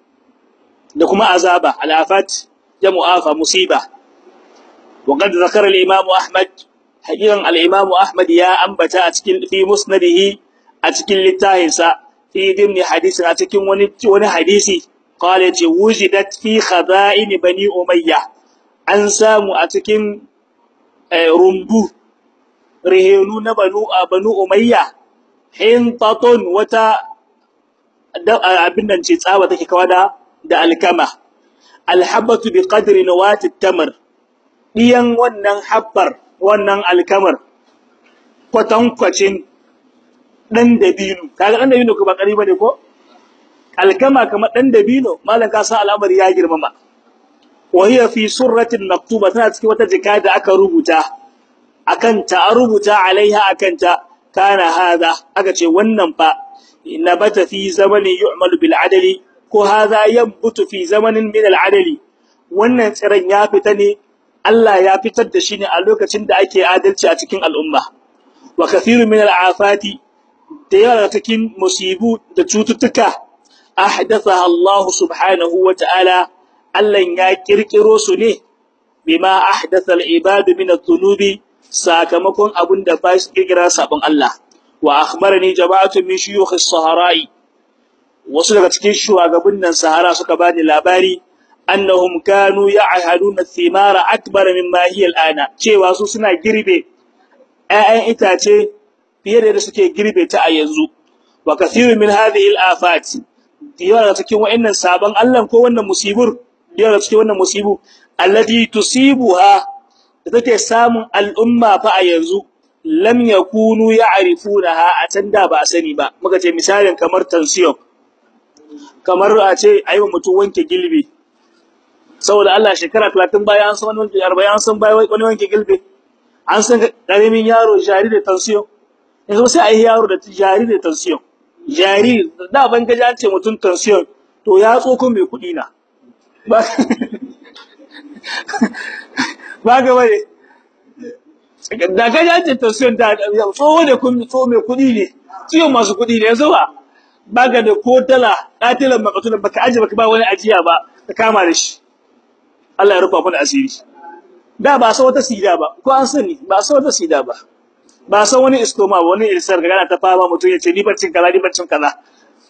da kuma azaba. Al-afat jamu afa musiba. Wa qad zakara al-imam ahmad hakikan al-imam ahmad ya ambata a cikin fi musnadihi a cikin littahinsa fi dimni hadisin a cikin wani wani hadisi qala ce wujidat fi khaza'in bani umayya an samu a cikin rumbu rihenu na banu banu umayya hintatun wata abin nan ce tsawa take kawa da da alkama alhabatu bi qadri nawati tamr diyan wannan habbar wannan alkamar kwatankwacin dan dabino kaga dan dabino ko ba kari ba ne ko alkama kamar dan dabino malan ka san al'amari ya girmama. Wa hiya fi surratin maktuba tana cikin wata jika da aka rubuta akan ta rubuta alaiha akan ta kana hada aka ce wannan fa nabata fi zamanin yu'malu bil adali ko hada yanbutu fi zamanin min al adali. Wannan tsiran ya fita ne Allah ya fitar da shi ne a lokacin da ake adalci a cikin al'umma. Wa kathiru min al afati da yawa cikin musibu da cututtuka ahdathaha Allah subhanahu wa ta'ala Allah ya kirkiro su ne bima ahdatha al-ibad min adh-dhunubi sakamakon abin da ba su kirkira sabon Allah wa akhbarani jama'atu min shuyukh as-sahara'i wasu daga cikin shugabannin sahara suka bani labari annahum kanu ya'haduna thimara akbar mimma hiya al-ana cewa su suna girbe ƴaƴan itace fiye da suke girbe ta a yanzu wa kathiru min hadhihi al-afat daga cikin wa'annan sabon Allah ko wannan musibur daga cikin wannan musibu allati tusibuha da take samun al'umma fa a yanzu lam yakunu ya'rifunaha a can da ba a sani ba. Muka ce misalin kamar tension kamar a ce ayi mutum wanke gilbi. Saboda Allah shekara 30 baya an san wani wanke 40 an san baya wani wanke gilbi. An san ƙaramin yaro jari da tension. Yanzu sai ayi yaro da jari da tension. Jari da ban gaji an ce mutum tension to ya tsoko mai kuɗi na. Ba ga ba ne. Da ga ya ce tausayin da tsoho da kun tsoho mai kuɗi ne ciwon masu kuɗi ne yanzu ba. Ba ga da ko dala katilan makatulan baka aje baka ba wani ajiya ba ka kama da shi. Allah ya rufa mana asiri. Da ba san wata sida ba ko an sani ba san wata sida ba. Ba san wani istoma ba wani irsar ga gana ta fama mutum ya ce ni baccin kaza ni baccin kaza.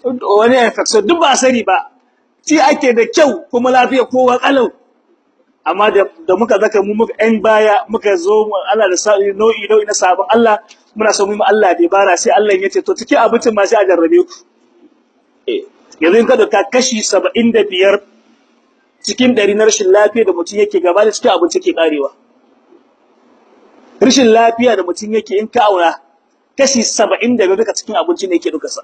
Wani infection duk ba sani ba. Ci ake da kyau kuma lafiya kowa kalau amma da muka zaka mu muka ɗan baya muka zo Allah da sa'i nau'i nau'i na sabon Allah muna son mu Allah da bara sai Allah ya ce to cikin abincin ma sai a jarrabe ku. Eh. Yanzu in ka ɗauka kashi 75 cikin dari na rashin lafiya da mutum yake gaba da cikin abinci ke karewa rashin lafiya da mutum yake in ka aura kashi 75 duka cikin abinci ne yake duka sa.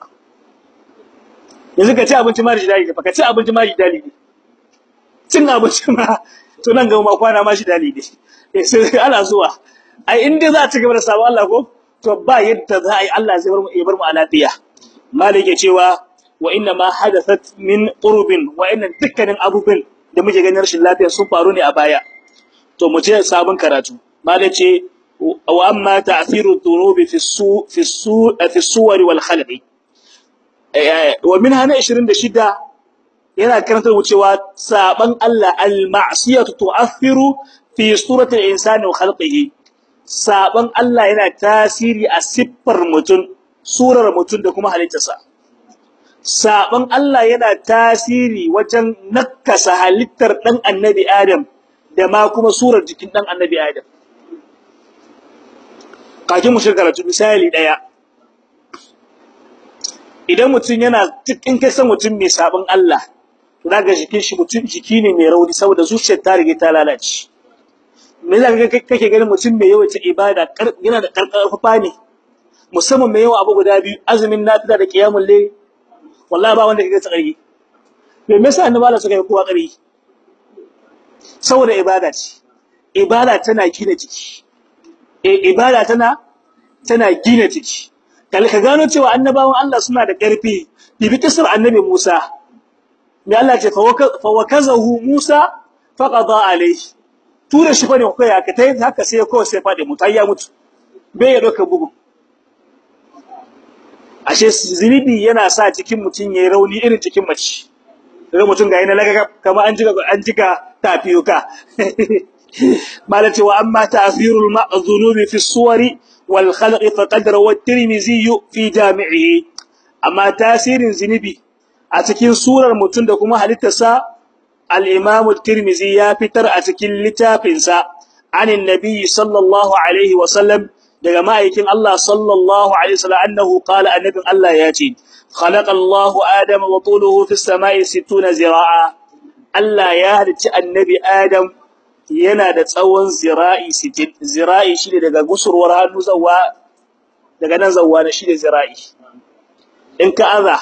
Yanzu ka ci abinci ma rijidali ne ka ci abinci ma rijidali ne. Cin abinci ma to nan gaba ma kwana ma rijidali ne. Sai ana zuwa. Ai in dai za ci gaba da sabon Allah ko to ba yadda za a yi Allah zai bar mu bar mu a lafiya. Malik cewa wa inna ma hadathat min qurbin wa inna dukkanin abubuwan da muke ganin rashin lafiya sun faru ne a baya. To mu ce sabon karatu. Malik ce fi su fi su fi suwari wal khalqi wa minha na 26 yana karanta mu cewa saban Allah al-ma'siyatu tu'athiru fi surati al-insani wa khalqihi saban Allah yana tasiri a siffar mutum surar mutum da kuma halittarsa saban Allah yana tasiri wajen nakasa halittar dan annabi Adam da ma kuma surar jikin dan annabi Adam kakin mu shirka misali ɗaya idan mutum yana cikin kasan mutum mai sabon Allah to zaka jikin shi mutum jiki ne mai rauni saboda zuciyar ta rige ta lalace. Me zaka kake ganin mutum mai yawaita ibada yana da karkarfa ne? Musamman mai yawa abu guda biyu azumin nafila da qiyamul layl. Wallahi ba wanda kake tsari. Me yasa annabi Allah suka yi kowa ƙari saboda ibada ce. Ibada tana gina jiki. Eh ibada tana tana gina jiki. Kal ka gano cewa annabawan Allah suna da ƙarfi. Bibi kisar annabi Musa. Me Allah ce fa wakazahu Musa faqada alayhi. Tura shi ba ne kai haka tai haka sai ko sai fade mutu ya mutu. Bai ya doka bugu? Ashe zinibi yana sa cikin mutun yayi rauni irin cikin mace. Daga mutun ga yana laga kamar an jiga an jiga tafiyuka malati wa amma ta'thirul ma'dhunubi fi suwari wal khalq faqad rawa at-tirmidhi fi jami'ihi amma tasirin zinibi a cikin surar mutum da kuma halittarsa al-Imam tirmizi ya fitar a cikin littafinsa anin nabiyyi sallallahu alaihi wa sallam daga ma'aikin Allah sallallahu alaihi wasallam annahu qala annabin Allah ya ce khalaqa Allah Adam wa tuluhu fis samai 60 zira'a Allah ya halicci annabi Adam yana da tsawon zira'i 60 zira'i shine daga gusurwar hannu zawa daga nan zawa na shine zira'i. In ka aza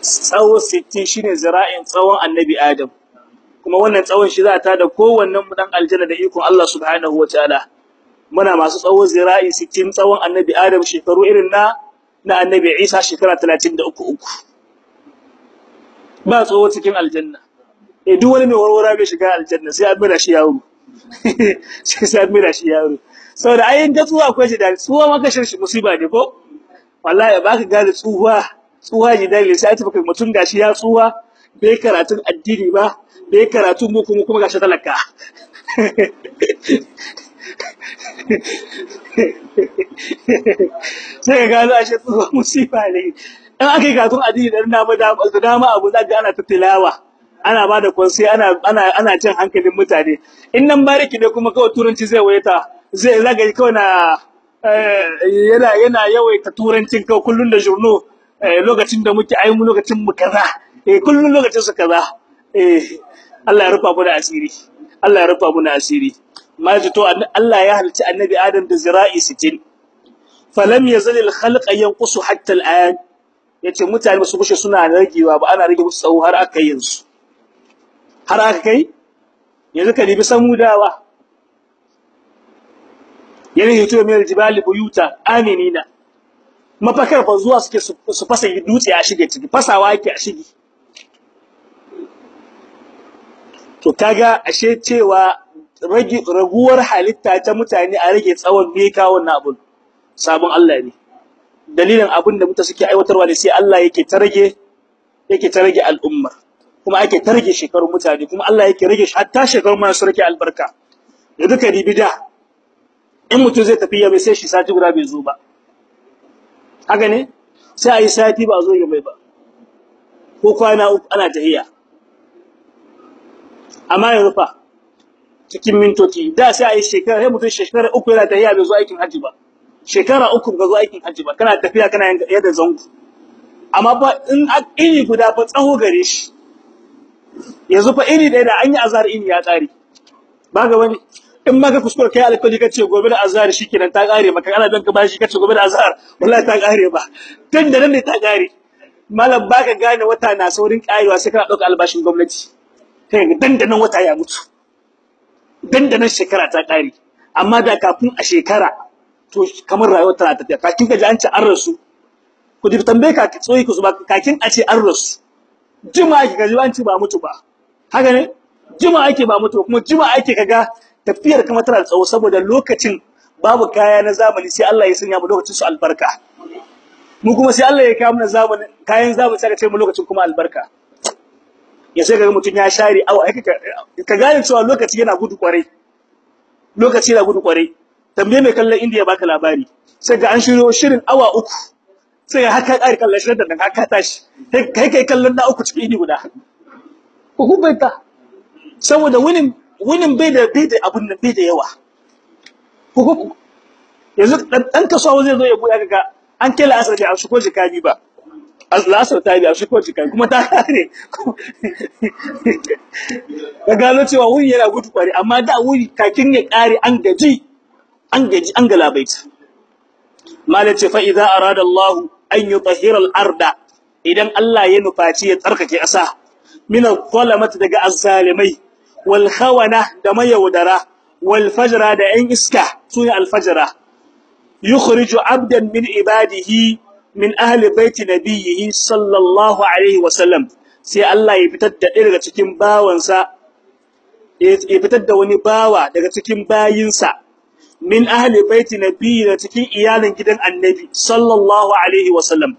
tsawo 60 shine zira'in tsawon annabi Adam. Kuma wannan tsawon shi za ta da kowannen mu aljanna da ikon Allah subhanahu wataala muna masu tsawo zira'i 60 tsawon annabi Adam shekaru irin na na annabi Isa shekara 33 ba tsawo cikin aljanna. Eh duk wani mai warwara bai shiga aljanna sai an mira shi yaro. Sai an mira shi yaro. Saboda ayin da tsuwa akwai da tsuwa maka shi musiba ne ko? Wallahi baka gane tsuwa. Tsuwa ji dalili. Sai ta baka mutun gashi ya tsuwa bai karatun addini ba bai karatun mu kuma gashi talaka. Sai ka gano ashe tsuwa musifa ne. In aka yi karatun addini da dama da dama abu za ga ana ta tilawa. Ana ba da kwansi ana ana ana jin hankalin mutane. In nan bariki ne kuma kawai turanci zai wayata zai zagaye kawai na yana yana yawaita turancin kawai kullun da jurno lokacin da muke ai mu lokacin mu kaza eh kullun lokacin su kaza. Eh Allah ya rufa mu da asiri Allah ya rufa mu da asiri. Maji to Allah ya halicci annabi Adam da zira'i 60 falam yazal al khalq yanqusu hatta al an ya ce mutane su kushe suna ragewa ba ana rage musu tsawo har aka yin su. Har aka kai yanzu ka dibi samudawa. Yana hito mai aljibali buyuta aminina. Mafakar fa zuwa suke su fasa dutse a shige ciki fasawa yake a shige. To kaga ashe cewa raguwar halitta ta mutane a rage tsawon me kawo wannan abun? Sabon Allah ne. Dalilin abin da mutane suke aiwatarwa ne sai Allah yake ta rage yake ta rage al'umma. Kuma ake ta rage shekarun mutane kuma Allah yake rage hatta shekarun mana su rage albarka. Da duka ribida in mutum zai tafi yabe sai shi sati guda bai zo ba. Haka ne? Sai ayi sati ba zo yabe ba. Ko kwana uku ana tahiya. Amma yanzu fa cikin mintoci da sai ayi shekara sai mutum shekara uku yana tahiya bai zo aikin haji ba. Shekara uku ga zo aikin haji ba kana tafiya kana yadda zango. Amma fa in iri guda fa tsaho gare shi. Yanzu fa iri ɗaya da an yi azhar iri ya tsare ba ga wani. In maka kuskure kai alkali kace gobe da azhar shikenan ta kare maka ana dan ka bashi kace gobe da azhar wallahi ta kare ba. Tun da nan ne ta kare malam baka gane wata na saurin karewa sai kana ɗauka albashin gwamnati. Kai ga dandanan wata ya mutu. Dandanan shekara ta kare amma da kafin a shekara to kamar rayuwar tana tafiya. Kakin ka ji an ce an rasu ku ji tambaye ka tsoyi ku ba kakin a ce an rasu. Jima ake kaji an ba mutu ba. Haka ne? Jima ake ba mutu kuma jima ake kaga tafiyar kuma tana tsawo saboda lokacin babu kaya na zamani sai Allah ya sanya mu lokacin su albarka. Mu kuma sai Allah ya kawo mana zamani kayan zamani sai ka ce mu lokacin kuma albarka. Ya sai kaga mutun ya share awa ka gane cewa lokaci yana gudu ƙwarai. Lokaci yana gudu ƙwarai. Tambaye mai kallon indiya baka labari. Sai ga an shiryo shirin awa uku. Sai haka kai kallon shirin da nan haka tashi. Kai kai kallon na uku cikin ini guda. Ku hubaita saboda winin winin bai da bai da abun nan bai da yawa. Ku yanzu dan kasuwa zai zo ya buya kaga an kela asar da shi ko jikabi ba. Asar ta bi shi ko jikabi kuma ta kare ka gano cewa wuri yana gudu kwari amma da wuri kakin ya kare an gaji. An gaji an galabaita. Malam ce fa idza arada Allah an yutahhira al-arda idan Allah ya nufaci ya tsarkake ƙasa. Min al-zalamat daga azzalimai wal khawana da mayaudara wal fajra da yan iska su ne al fajra yukhriju abdan min ibadihi min ahli baiti nabiyhi sallallahu alaihi wasallam. Sai Allah ya fitar da daga cikin bawansa ya fitar da wani bawa daga cikin bayinsa. Min ahli baiti nabi da cikin iyalin gidan annabi sallallahu alaihi wasallam.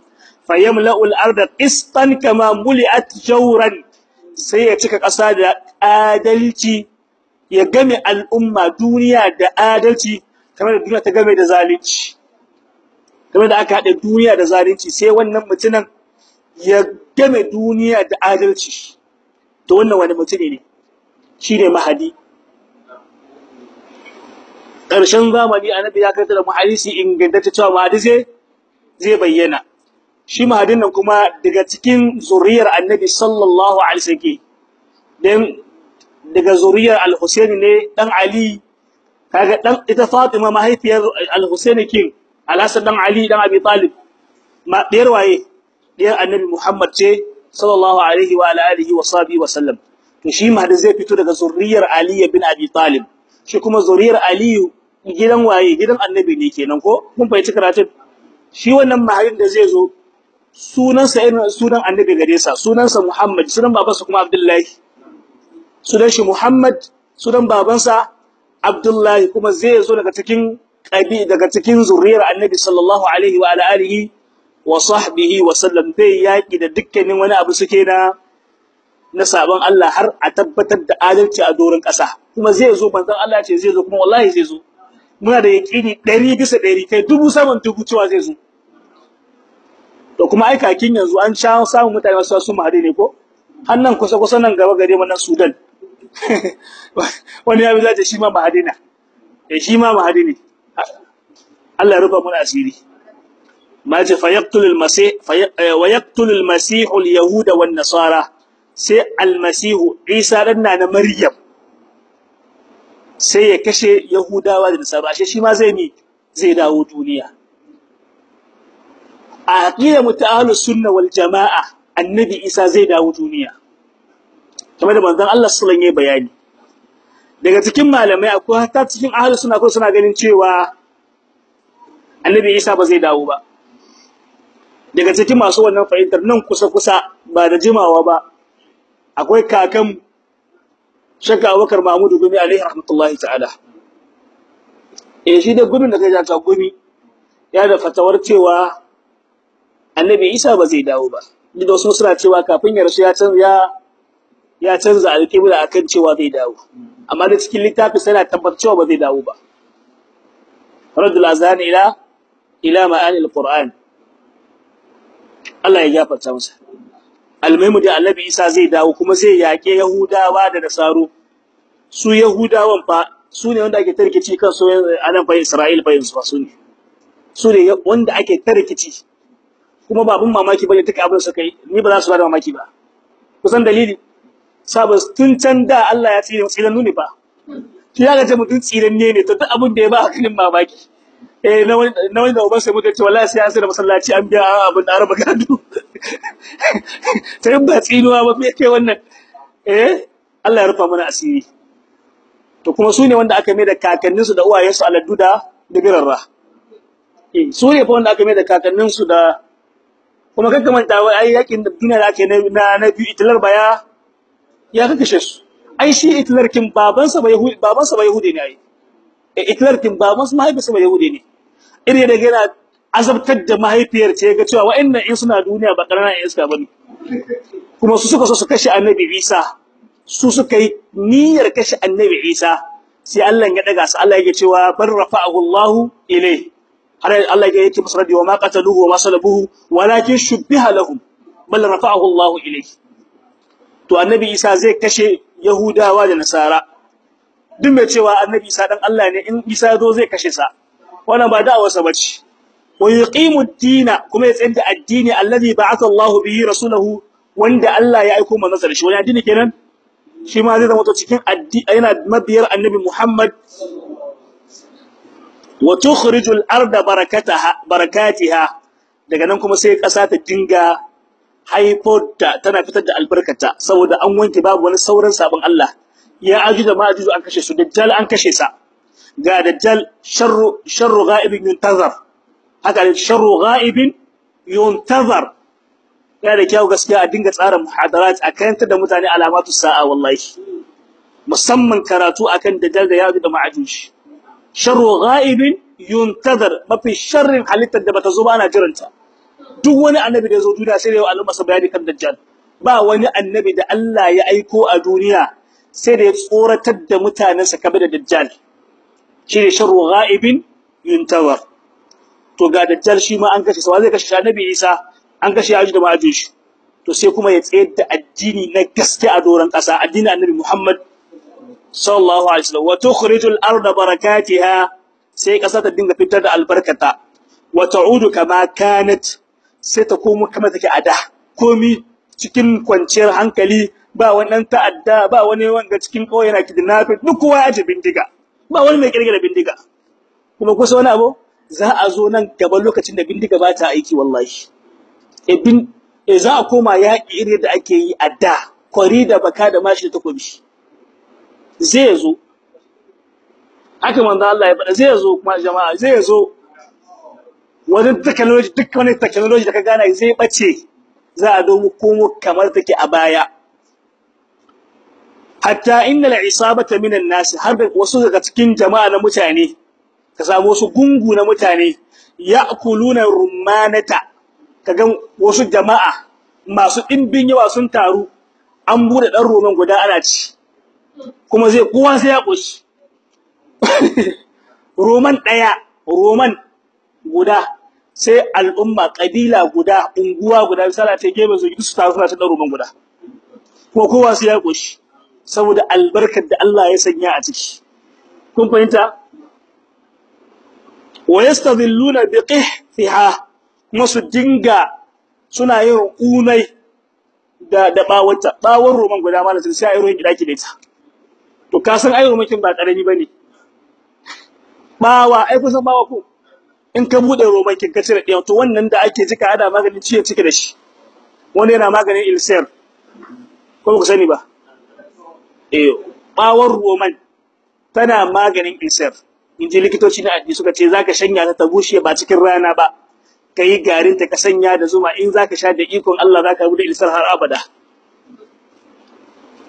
Fayamla'u al-arda qistan kama muli'at jawran. Sai ya cika ƙasa da adalci ya game al'umma duniya da adalci kamar duniya ta game da zalunci. Kamar da aka haɗa duniya da zalunci sai wannan mutumin ya game duniya da adalci. To wannan wani mutum ne? Shine mahadi. Ƙarshen zamani annabi ya karanta da muhadisi ingantacce cewa mahadi zai zai bayyana. Shi mahadin nan kuma daga cikin zuriyar annabi sallallahu alaihi wasallam. Dan daga zuriyar al-Husaini ne dan Ali kaga dan ita Fatima mahaifiyar al-Husaini kin al-Hasan dan Ali dan Abi Talib. Ma diyar waye? Diyar annabi Muhammad ce sallallahu alaihi wa alihi wa sahbihi wa sallam. To shi mahdi zai fito daga zuriyar Ali bin Abi Talib. Shi kuma zuriyar Ali gidan waye? Gidan annabi ne kenan ko? Kun fahimci karatun. Shi wannan mahadin da zai zo sunansa irin sunan annabi gare sa. Sunansa Muhammad sunan babansa kuma Abdullahi. Sunan shi Muhammad sunan babansa Abdullahi. Kuma zai zo daga cikin kabi daga cikin zuriyar annabi sallallahu alaihi wa alihi wa sahbihi wa sallam. Zai yaki da dukkanin wani abu suke na na sabon Allah har a tabbatar da adalci a doron ƙasa. Kuma zai zo manzon Allah ce zai zo kuma wallahi zai zo. Muna da yaqini 100 bisa 100 kai dubu saman dubu cewa zai zo. To kuma ai kakin yanzu an sha samun mutane wasu su mahadi ne ko? Hannan kusa kusa nan gaba gare mu nan Sudan. Wani ya bi zata shi ma mahadi na eh shi ma mahadi ne. Allah rufa mu asiri. Ma ce fa yaqtul al masih wa yaqtul al masih al yahud wan nasara. Sai al masih Isa dan na Maryam. Sai ya kashe yahudawa da nasara. Ashe shi ma zai mi? Zai dawo duniya. A aqida muta'alus sunna wal jamaa annabi isa zai dawo duniya. Kamar da manzon Allah sallallahu alaihi bayani. Daga cikin malamai akwai hatta cikin ahlus sunna ko suna ganin cewa annabi isa ba zai dawo ba. Daga cikin masu wannan fahimtar nan kusa kusa ba da jimawa ba akwai kakan shakka Abubakar Mahmudu gumi alaihi rahmatullahi ta'ala. Eh shi da gumin da kai ta gumi ya da fatawar cewa annabi Isa ba zai dawo ba. Duk da wasu suna cewa kafin ya rasu ya canza ya canza alƙibla akan cewa zai dawo. Amma da cikin littafi sai na tabbatar cewa ba zai dawo ba. Radul azan ila ila ma'ani Allah ya gafarta masa. Almaimu da annabi Isa zai dawo kuma zai yake Yahudawa da Nasaru. Su Yahudawan fa su ne wanda ake tarkici kan su a nan fa Isra'il fa yanzu su ne. Su ne wanda ake tarkici kuma babun mamaki ba ne take abin suka yi. Ni ba za su ba da mamaki ba. Kusan dalili sabas tun can da Allah ya tsire tsiran nuni fa. Shi ya ga mutun tsiran ne ne to duk abin da ya ba hakalin mamaki. Eh na wani na wani da uban ce wallahi sai an sai masallaci an biya abin da araba gado. Sai ba tsinuwa ba me wannan? Eh Allah ya rufa mana asiri. To kuma su ne wanda aka mai da da aladdu da eh su ne fa wanda aka mai da da kuma manta wai ai yaƙin da da na na biyu Hitler ba ya su. Ai shi kin babansa ba Yahudi babansa ba Yahudi ne ai. Eh Hitler kin babansa mahaifinsa ba Yahudi ne. Ire da yana azabtar da mahaifiyar ce ga cewa wa'annan in suna duniya ba karana in iska ba ne kuma su suka so su kashe Annabi Isa. Su suka yi niyyar kashe Annabi Isa. Sai Allah ya daga su Allah yake cewa bar rafa'ahu Allahu ilayhi. Har Allah ya yake masa radi wa ma qataluhu wa ma salabuhu walakin shubbiha lahum. Bal rafa'ahu Allahu ilayhi. To annabi Isa zai kashe Yahudawa da Nasara. Duk mai cewa annabi Isa dan Allah ne in Isa zo zai kashe sa. Wannan ba da'awar sa bace wa yuqimu ad-dina kuma ya tsaya addini alladhi ba'atha Allahu bihi rasulahu wanda Allah ya aika manzon sa shi. Wani addini kenan? Shi ma zai zama cikin addini yana mabiyar annabi Muhammad. Wa tukhrijul arda barakataha barakatiha. Daga nan kuma sai ƙasa ta dinga haifar da tana fitar da albarkata. Saboda an wanke babu wani sauran sabon Allah. Ya ajuju da ma'ajuju an kashe su dajjal an kashe sa. Ga dajjal sharru sharru ghaibin yuntazar. Haka ne sharru ghaibin yuntazar. Yana da kyau gaskiya a dinga tsara muhadarat a karantar da mutane alamatu sa'a wallahi. Musamman karatu akan dajjal da yadu da ma'ajuj. Sharru ghaibin yuntazar mafi sharrin halittar da bata zo ba ana jiranta. Duk wani annabi da ya zo duniya sai da yau Allah masa bayani kan dajjal. Ba wani annabi da Allah ya aiko a duniya sai da ya tsoratar da mutanensa kabe da dajjal. Shi ne sharru ghaibin yuntazar to ga dajjal shi ma an kashe sa. Zai kashe annabi Isa. An kashe Ajuj da Ma'ajuj to sai kuma ya tsayar da addini na gaske a doron ƙasa. Addinin annabi Muhammad sallallahu alaihi wasallam. Wa tukhrijul arda barakatiha. Sai ƙasa ta dinga fitar da albarkata. Wa ta'udu kama kanat. Sai ta komo kama take a da. Komi cikin kwanciyar hankali. Ba wani ta'adda ba wani wanga cikin ƙauye na kidnapping. Duk kowa ya ji bindiga. Ba wani mai kirkira bindiga. Kuma kusa wani abu? Za a zo nan gaban lokacin da bindiga ba ta aiki wallahi. E bin e za a koma yaƙi irin da ake yi a da kwari da baka da mashi da takobi. Zai zo. Haka manzo Allah ya faɗa zai zo kuma jama'a zai zo. Wani technology duk wani technology da ka gana zai bace za a domo komo kamar take a baya. Hatta innal isabata minan nas har da wasu daga cikin jama'a na mutane ka samu wasu gungu na mutane ya'kuluna rummanata. Kaga wasu jama'a masu dimbin yawa sun taru an buɗe dan roman guda ana ci kuma zai kowa sai ya koshi roman ɗaya roman guda sai al'umma kabila guda unguwa guda misala ta gebe su su taru suna ta dan roman guda. Kuma kowa sai ya koshi saboda albarkar da Allah ya sanya a ciki. Kun fahimta? Wa yastadhilluna biqihfiha kuma su dinga suna yin unai da da bawata bawon roman guda ma sai ai ruwan gida ki da ita. To ka san ai roman kin ba ƙarami ba ne bawa ai kusan bawa ko? In ka buɗe roman kin ka cire ɗaya to wannan da ake jika ana maganin ciye cike da shi. Wani yana maganin ilcer ko ku sani ba? Eh bawon roman tana maganin ilcer inji likitoci na addini suka ce zaka shanya ta ta bushe ba cikin rana ba. Kai garin ta ka sanya da zuma. In zaka sha da ikon Allah zaka rubuta ilsar har abada.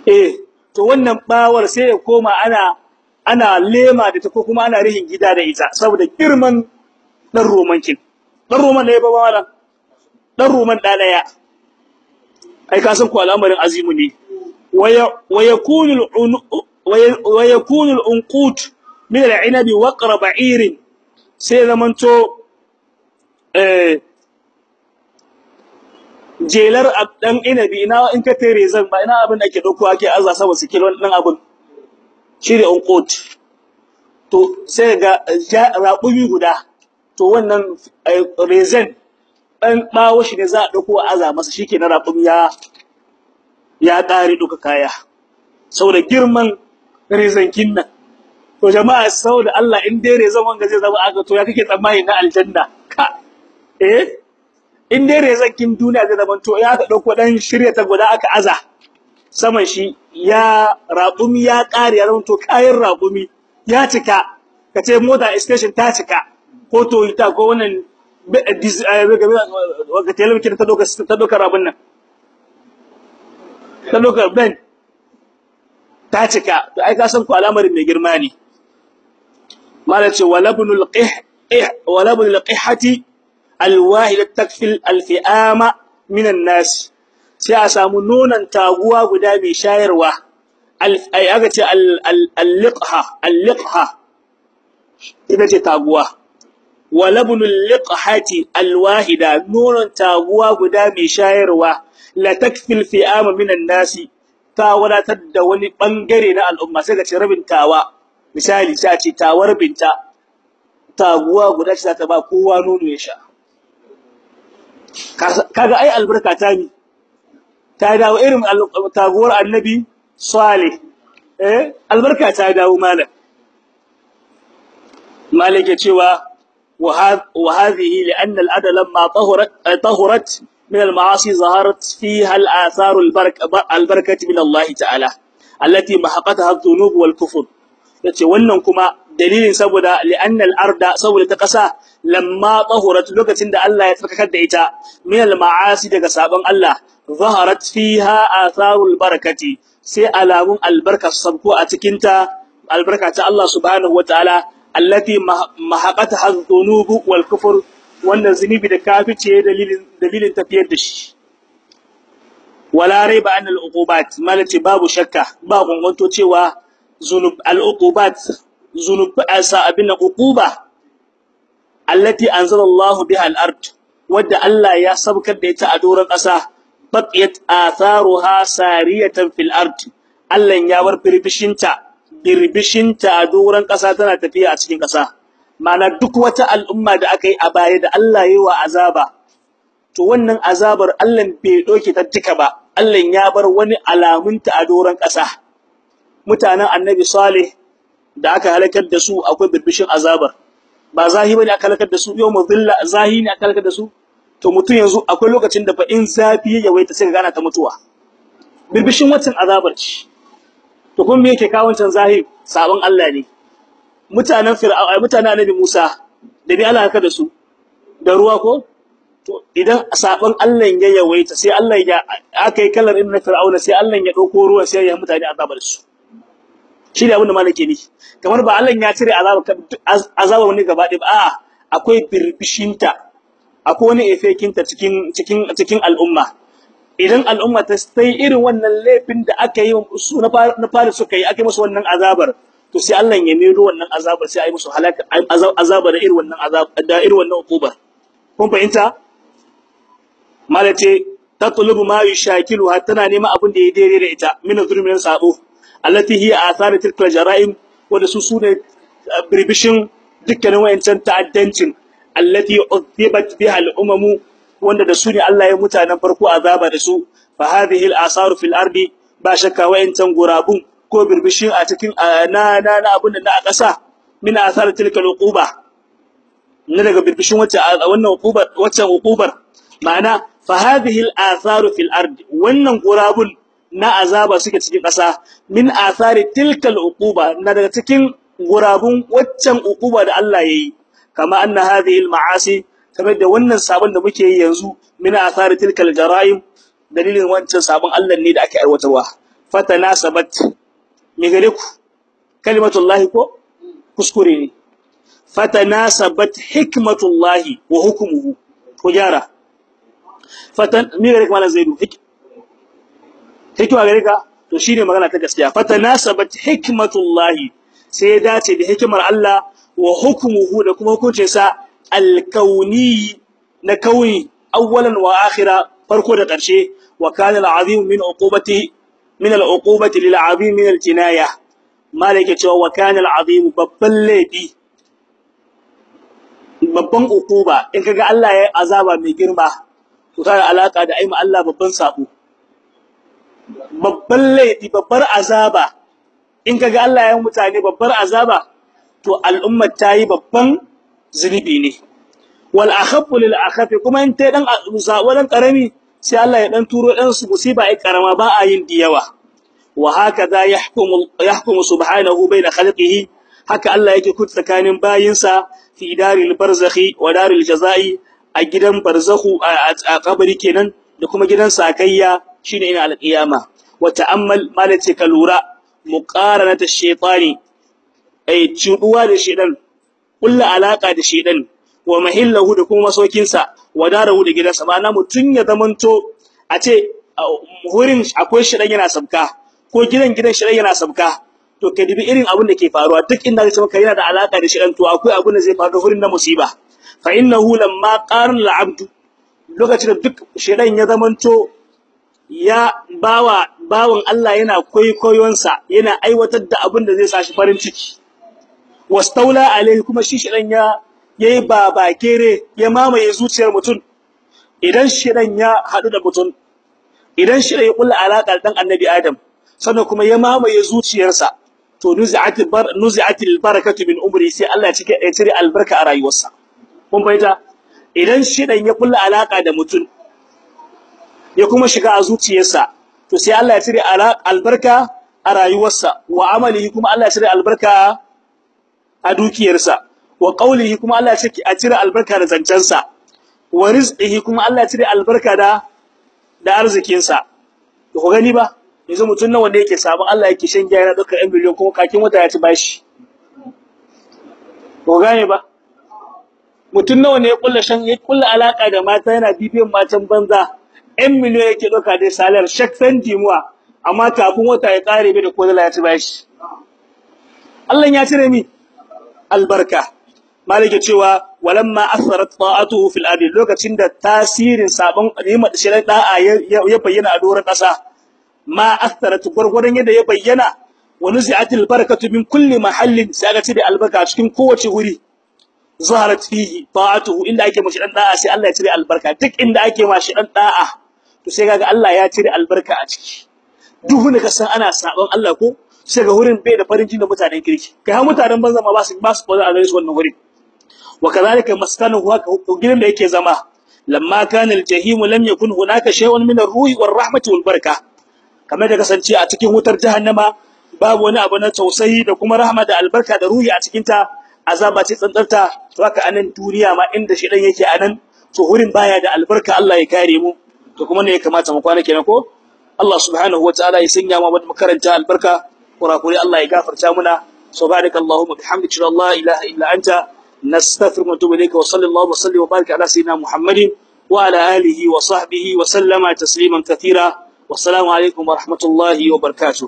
Eh to wannan bawar sai ya koma ana ana lema da ta ko kuma ana rihin gida da ita saboda girman dan romankin dan roman ne ba wala dan roman da ɗaya ai ka san ko al'amarin azimu ne. ويكون ويكون العنقود من العنب وقر بعير sai zamanto jelar dan inabi ina in ka tere zan ba ina abin da ake dauko ake azza sama su kilo dan abin shine unqut to sai ga raƙumi guda to wannan rezen dan bawo shi ne za a dauko aza masa shikenan raƙumi ya ya ƙare duka kaya. Saboda girman rezankin nan. To jama'a saboda Allah in dai rezan wanga zai zama aka to ya kake tsammani na aljanna? Ka eh? In dai rezankin duniya zai zama to ya ka ɗauko dan shirya ta guda aka aza saman shi ya raƙumi ya ƙare ya to kayan raƙumi ya cika. Kace mota station ta cika ko Toyota ko wannan ga talabijin ta doka ta doka rabun nan. Ta lokar ben ta cika. To ai ka san ku al'amarin mai girma ne. Mala ce walabnul qih walabnul qihati alwahid takfil alfi'ama min an-nas sai a samu nonon taguwa guda mai shayarwa. Ai aka ce al-liqha al-liqha. Ce taguwa. Walabnul liqhati alwahida nonon taguwa guda mai shayarwa. La takfil fi'ama minan nasi ta wadatar da wani ɓangare na al'umma. Sai ka ce rabin tawa. Misali sai a ce tawar binta. Taguwa guda ce ta ba kowa nono ya sha. Kaga ai albarka ta ni ta dawo irin taguwar annabi salih eh albarka ta dawo malam. Malik cewa wa hadhihi li anna al-ada lamma tahurat tahurat من المعاصي ظهرت فيها الآثار البركة, البركة من الله تعالى التي محقتها الذنوب والكفر yace wannan kuma dalilin saboda li'annal arda saboda ta kasa lamma tahurat lokacin da Allah ya tsarkakar da ita min al ma'asi daga sabon Allah zaharat fiha atharul barakati sai alamun albarka sabko a cikin ta albarka ta Allah subhanahu wataala allati mahaqataha adh-dhunub wal kufr wannan zunubi da kafice dalilin dalilin tafiyar da shi. Wala raiba an al-uqubat malati babu shakka ba gungunto cewa zunub al-uqubat zunub asa abin uquba allati anzala Allah biha al-ard wadda Allah ya sabkar da ita a doron ƙasa baqiyat atharuha sariyatan fil ard. Allah ya bar birbishinta birbishinta a doron ƙasa tana tafiya a cikin ƙasa. Ma'ana duk wata al'umma da aka yi a baya da Allah yi wa azaba to wannan azabar Allah bai doke ta duka ba. Allah ya bar wani alamunta a doron ƙasa. Mutanen annabi Salih da aka halakar da su akwai birbishin azabar. Ba zahi ba ne aka halakar da su yau muzilla zahi ne aka halakar da su. To mutum yanzu akwai lokacin da fa in zafi ya yawaita sai ka gana ta mutuwa. Birbishin waccan azabar ce. To kun me yake kawo wancan zahi? Sabon Allah ne. Mutanen fir'auna mutanen annabi Musa da ni Allah da su? Da ruwa ko? To idan sabon Allah ya yawaita sai Allah ya aka yi kallar inna fir'auna sai Allah ya ɗauko ruwan sai ya mutane azabar su. Shi ne abin da malake ni kamar ba Allah ya cire azaba wani gaba ɗaya ba akwai birbishinta akwai wani efekinta cikin cikin cikin al'umma. Idan al'umma ta sai irin wannan laifin da aka yi su na fara suka yi aka yi musu wannan azabar to sai Allah ya medo wannan azabar sai a yi musu halaka azaba da irin wannan azab da irin wannan uquba. Kun fahimta? Malace tatlubu ma yushakilu tana neman abin da ya daidai da ita min zulmin sabo allati hiya athar tilka jara'im wanda su su ne birbishin dukkanin wayancan ta'addancin allati udhibat biha al-umamu wanda da su ne Allah ya mutanen farko azaba da su. Fa hadhihi al-asar fil ardi ba shakka wayancan gurabun ko birbishin a cikin na na na abun da a ƙasa min athar tilka al-uquba. Na daga birbishin wacce wannan uqubar waccan uqubar. Ma'ana fa hadhihi al-athar fil ardi wannan gurabun na azaba suke cikin ƙasa. Min athari tilkal uquba na daga cikin gurabun waccan uquba da Allah yayi kama anna hadhihi al-ma'asi kamar da wannan sabon da muke yi yanzu min athari tilkal jara'im dalilin wancan sabon Allah ne da ake aiwatarwa. Fatanasabat me gare ku? Kalimatullahi ko? Kuskure ne. Fatanasabat hikmatullahi wa hukmuhu ko jara fatan me gare kuma zaidu? Hikima gare ka? To shine magana ta gaskiya. Fatanasabat hikmatullahi. Sai ya dace da hikimar Allah wa hukmuhu da kuma hukuncin sa alkauni na kauni awwalan wa akhira farko da ƙarshe. Wa kana al'azim min uqubati min al'uqubati lil azim min al-jinaya malike cewa wa kana al'azim babban laifi. Babban uquba. In kaga Allah ya azaba mai girma to tana alaka da aima Allah babban sabo. Babban laifi babbar azaba. In kaga Allah ya mutane babbar azaba to al'umma ta yi babban zunubi ne. Wal akhafu lil akhafi kuma in tai dan zawalan ƙarami sai Allah ya dan turo dan su musiba ai karama ba a yin diyawa wa hakaza yahkumu yahkumu subhanahu baina khalqihi. Haka Allah yake kuta tsakanin bayinsa fi daril barzakhi wa daril jazai a gidan barzakhu a kabari kenan da kuma gidan sakayya shine ina alqiyama. Wa ta'ammal malati kalura muqaranat ash-shaytani ay cuduwa da shedan kullu alaka da shedan wa mahillahu da kuma masokinsa wa darahu da gidansa. Ma'ana mutun ya zamanto a ce hurin akwai shedan yana sabka ko gidan gidan shedan yana sabka. To ka dibi irin abin da ke faruwa. Duk inda kace maka yana da alaka da shedan to akwai abin da zai faru hurin na musiba. Fa innahu lamma qarna al-abd lokacin da duk shedan ya zamanto ya bawa bawan Allah yana koykoyonsa yana aiwatar da abin da zai sa shi farin ciki. Wastaula alaihi kuma shi shedan ya yayi babakere ya mamaye zuciyar mutum. Idan shedan ya hadu da mutum idan shedan ya kulla alaka dan annabi adam sannan kuma ya mamaye zuciyarsa to nuzi'atil bar nuzi'atil barakatu min umri sai Allah ya cike ya cire albarka a rayuwarsa. Kun bayyana idan shedan ya kulla alaka da mutum ya kuma shiga a zuciyarsa to sai Allah ya cire albarka a rayuwarsa. Wa amalihi kuma Allah ya cire albarka a dukiyarsa. Wa qawlihi kuma Allah ya ce a cire albarka da zancensa. Wa rizqihi kuma Allah ya cire albarka da da arzikinsa. To ku gani ba yanzu mutun nawa ne yake sabon Allah yake shan giya yana duka 1 biliyon kuma kakin wata ya ci bashi. Ko gane ba? Mutun nawa ne ya kulla shan ya kulla alaka da mata yana bibiyan matan banza 1 miliyon yake doka dai salar shak san dimuwa amma kafin wata ya kare bai da ko ya ci bashi. Allah ya cire mi? Albarka. Malike cewa walamma asarat ta'atuhu fil ardi. Lokacin da tasirin sabon ni'imar shirin da'a ya bayyana a doron kasa ma asarat gurgurdan yadda ya bayyana wa nuzi'atil barakatu min kulli mahallin sai aka cire albarka cikin kowace wuri. Zaharat fihi ta'atuhu inda ake mashi dan da'a sai Allah ya cire albarka. Duk inda ake mashi dan da'a to sai kaga Allah ya cire albarka a ciki. Duk ne ka san ana sabon Allah ko sai ga wurin bai da farin jini da mutanen kirki. Kai har mutanen banza ma ba su ba su a gare su wannan wurin. Wa kadhalika maskanuhu haka gidan da yake zama. Lamma kana aljahim lam yakun hunaka shay'un min ar-ruhi war-rahmati wal-baraka. Kamar da kasance a cikin wutar jahannama babu wani abu na tausayi da kuma rahma da albarka da ruhi a cikin ta azaba ce tsantsarta. To haka a nan duniya ma inda shi dan yake a nan to wurin baya da albarka Allah ya kare mu. To kuma ne ya kamata mu kwana kenan ko? Allah subhanahu wataala ya sanya mu makaranta albarka. Kurakuri Allah ya gafarta muna. Subhanaka allahumma bihamdika la ilaha illa anta nastaghfiruka wa natubu ilayka wa sallallahu wa sallim wa barik ala sayyidina muhammadin wa ala alihi wa sahbihi wa sallama tasliman